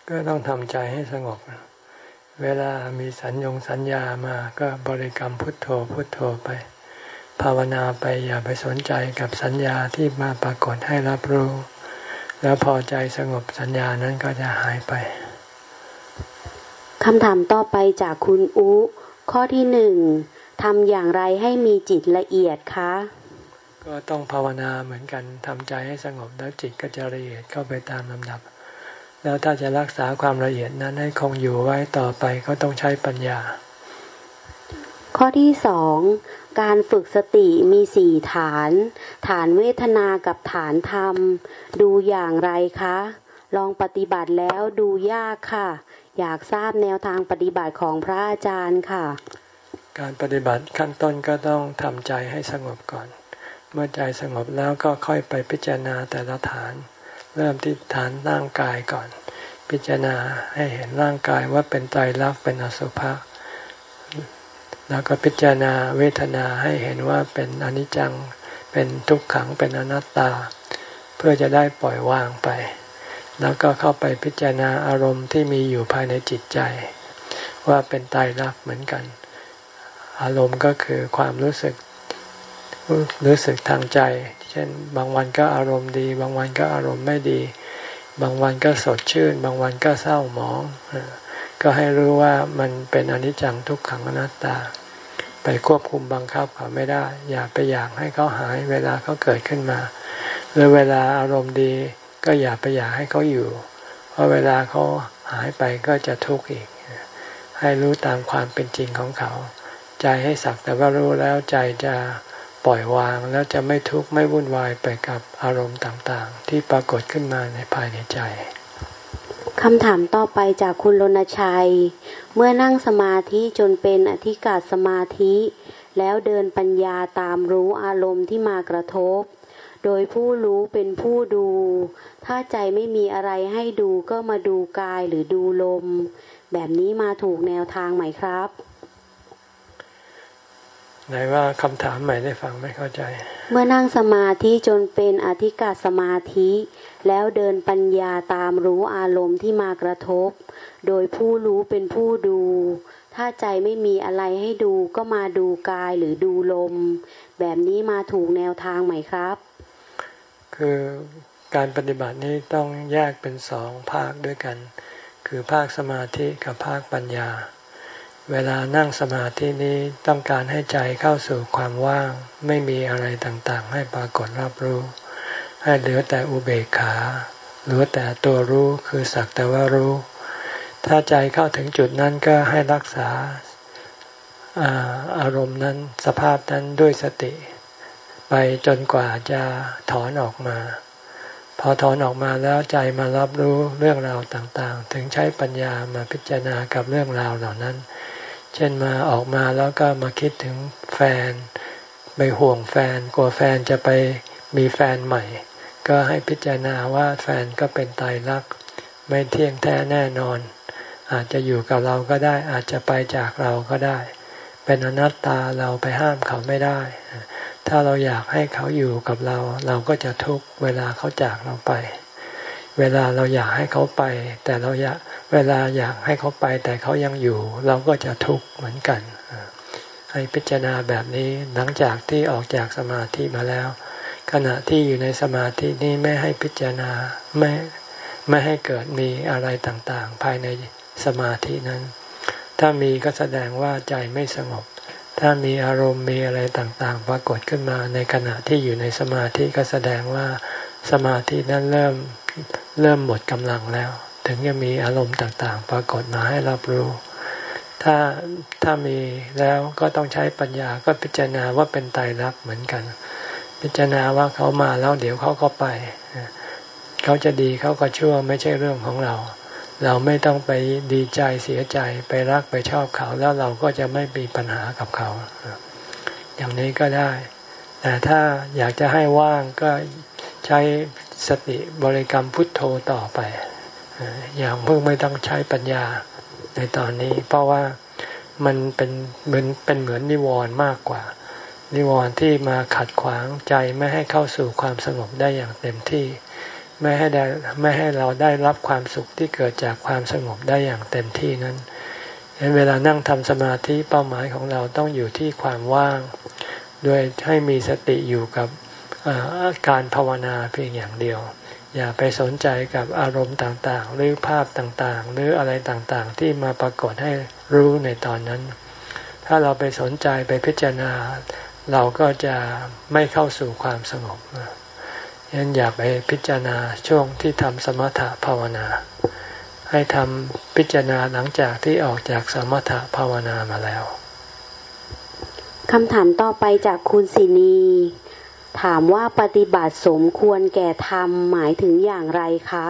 ก็ต้องทำใจให้สงบ เวลามีสัญญงสัญญามาก็บริกรรมพุทโธพุทโธไป ภาวนาไปอย่าไปสนใจกับสัญญาที่มาปรากฏให้รับรู้ แล้วพอใจสงบสัญญานั้นก็จะหายไปคำถามต่อไปจากคุณอุ ข้อที่หนึ่งทำอย่างไรให้มีจิตละเอียดคะ ก็ต้องภาวนาเหมือนกันทำใจให้สงบแล้วจิตก็จะละเอียดเข้าไปตามลำดับ แล้วถ้าจะรักษาความละเอียดนั้นให้คงอยู่ไว้ต่อไปก็ต้องใช้ปัญญา ข้อที่สองการฝึกสติมีสี่ฐาน ฐานเวทนากับฐานธรรม ดูอย่างไรคะ ลองปฏิบัติแล้วดูยากค่ะ อยากทราบแนวทางปฏิบัติของพระอาจารย์ค่ะ การปฏิบัติขั้นต้นก็ต้องทำใจให้สงบก่อน เมื่อใจสงบแล้วก็ค่อยไปพิจารณาแต่ละฐาน เริ่มที่ฐานร่างกายก่อน พิจารณาให้เห็นร่างกายว่าเป็นไตรลักษณ์เป็นอสุภะ แล้วก็พิจารณาเวทนาให้เห็นว่าเป็นอนิจจัง เป็นทุกขัง เป็นอนัตตา เพื่อจะได้ปล่อยวางไป แล้วก็เข้าไปพิจารณาอารมณ์ที่มีอยู่ภายในจิตใจ ว่าเป็นตายรักเหมือนกัน อารมณ์ก็คือความรู้สึกรู้สึกทางใจ เช่น บางวันก็อารมณ์ดี บางวันก็อารมณ์ไม่ดี บางวันก็สดชื่น บางวันก็เศร้าหมอง ก็ให้รู้ว่ามันเป็นอนิจจังทุกขังอนัตตา ไปควบคุมบังคับเขาไม่ได้ อย่าไปอยากให้เขาหายเวลาเขาเกิดขึ้นมา หรือเวลาอารมณ์ดีก็อย่าไปอยากให้เขาอยู่ เพราะเวลาเขาหายไปก็จะทุกข์อีก ให้รู้ตามความเป็นจริงของเขา ใจให้สักแต่ว่ารู้แล้วใจจะปล่อยวางแล้วจะไม่ทุกข์ไม่วุ่นวายไปกับอารมณ์ต่างๆ ที่ปรากฏขึ้นมาในภายในใจ คำถามต่อไปจากคุณรณชัย เมื่อนั่งสมาธิจนเป็นอธิกาสมาธิ แล้วเดินปัญญาตามรู้อารมณ์ที่มากระทบ โดยผู้รู้เป็นผู้ดู ถ้าใจไม่มีอะไรให้ดูก็มาดูกายหรือดูลม แบบนี้มาถูกแนวทางไหมครับ ไหนว่าคำถามใหม่ได้ฟังไม่เข้าใจ เมื่อนั่งสมาธิจนเป็นอธิกาสมาธิ แล้วเดินปัญญาตามรู้อารมณ์ที่มากระทบ โดยผู้รู้เป็นผู้ดู ถ้าใจไม่มีอะไรให้ดูก็มาดูกายหรือดูลม แบบนี้มาถูกแนวทางไหมครับ คือการปฏิบัตินี้ต้องแยกเป็นสองภาคด้วยกัน คือภาคสมาธิกับภาคปัญญา เวลานั่งสมาธินี้ต้องการให้ใจเข้าสู่ความว่าง ไม่มีอะไรต่างๆ ให้ปรากฏรับรู้ ให้เหลือแต่อุเบกขาเหลือแต่ตัวรู้คือสักแต่ว่ารู้ ถ้าใจเข้าถึงจุดนั้นก็ให้รักษาอารมณ์นั้นสภาพนั้นด้วยสติ ไปจนกว่าจะถอนออกมา พอถอนออกมาแล้วใจมารับรู้เรื่องราวต่างๆ ถึงใช้ปัญญามาพิจารณากับเรื่องราวเหล่านั้น เช่นมาออกมาแล้วก็มาคิดถึงแฟน ไปห่วงแฟนกลัวแฟนจะไปมีแฟนใหม่ ก็ให้พิจารณาว่าแฟนก็เป็นตายรักไม่เที่ยงแท้แน่นอน อาจจะอยู่กับเราก็ได้ อาจจะไปจากเราก็ได้ เป็นอนัตตาเราไปห้ามเขาไม่ได้ ถ้าเราอยากให้เขาอยู่กับเรา เราก็จะทุกเวลาเขาจากเราไป เวลาเราอยากให้เขาไป แต่เราอยากเวลาอยากให้เขาไป แต่เขายังอยู่ เราก็จะทุกข์เหมือนกันให้พิจารณาแบบนี้หลังจากที่ออกจากสมาธิมาแล้ว ขณะที่อยู่ในสมาธินี้ไม่ให้พิจารณาไม่ไม่ให้เกิดมีอะไรต่างๆ ภายในสมาธินั้น ถ้ามีก็แสดงว่าใจไม่สงบ ถ้ามีอารมณ์มีอะไรต่างๆ ปรากฏขึ้นมาในขณะที่อยู่ในสมาธิก็แสดงว่าสมาธินั้นเริ่มเริ่มหมดกำลังแล้ว ถึงจะมีอารมณ์ต่างๆ ปรากฏมาให้รับรู้ ถ้าถ้ามีแล้วก็ต้องใช้ปัญญาก็พิจารณาว่าเป็นไตรลักษณ์เหมือนกัน พิจารณาว่าเขามาแล้วเดี๋ยวเขาก็ไป เขาจะดีเขาก็ชั่วไม่ใช่เรื่องของเรา เราไม่ต้องไปดีใจเสียใจไปรักไปชอบเขาแล้วเราก็จะไม่มีปัญหากับเขา อย่างนี้ก็ได้ แต่ถ้าอยากจะให้ว่างก็ใช้สติบริกรรมพุทโธต่อไป อย่างเพิ่งไม่ต้องใช้ปัญญาในตอนนี้ เพราะว่ามันเป็นเหมือนเป็นเหมือนนิวรณ์มากกว่า นิวรณ์ที่มาขัดขวางใจไม่ให้เข้าสู่ความสงบได้อย่างเต็มที่ ไม่ให้ได้ไม่ให้เราได้รับความสุขที่เกิดจากความสงบได้อย่างเต็มที่นั้นเวลานั่งทำสมาธิเป้าหมายของเราต้องอยู่ที่ความว่าง โดยให้มีสติอยู่กับการภาวนาเพียงอย่างเดียว อย่าไปสนใจกับอารมณ์ต่างๆ หรือภาพต่างๆ หรืออะไรต่างๆ ที่มาปรากฏให้รู้ในตอนนั้น ถ้าเราไปสนใจไปพิจารณา เราก็จะไม่เข้าสู่ความสงบยันอย่าไปพิจารณาช่วงที่ทำสมถะภาวนา ให้ทำพิจารณาหลังจากที่ออกจากสมถะภาวนามาแล้วคำถามต่อไปจากคุณศินีถามว่าปฏิบัติสมควรแก่ธรรมหมายถึงอย่างไรคะ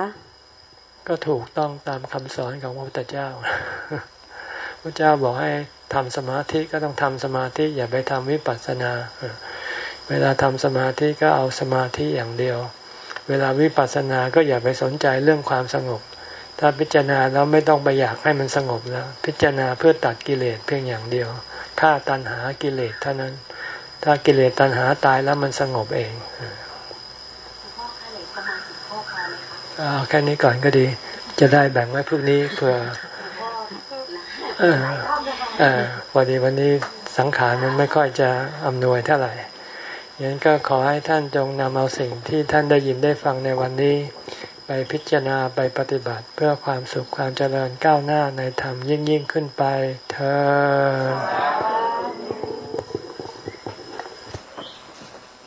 ก็ถูกต้องตามคำสอนของพระพุทธเจ้าพระเจ้าบอกให้ ทำสมาธิก็ต้องทำสมาธิอย่าไปทำวิปัสสนา เวลาทำสมาธิก็เอาสมาธิอย่างเดียว เวลาวิปัสสนาก็อย่าไปสนใจเรื่องความสงบ ถ้าพิจารณาแล้วไม่ต้องไปอยากให้มันสงบแล้ว พิจารณาเพื่อตัดกิเลสเพียงอย่างเดียวฆ่าตัณหากิเลสเท่านั้น ถ้ากิเลสตัณหาตายแล้วมันสงบเองเอาแค่นี้ก่อนก็ดี จะได้แบ่งไว้พรุ่งนี้เพื่ออ พอดีวันนี้สังขารมันไม่ค่อยจะอำนวยเท่าไหร่ยังก็ขอให้ท่านจงนำเอาสิ่งที่ท่านได้ยินได้ฟังในวันนี้ ไปพิจารณาไปปฏิบัติเพื่อความสุขความเจริญก้าวหน้าในธรรมยิ่งยิ่งขึ้นไปเธอ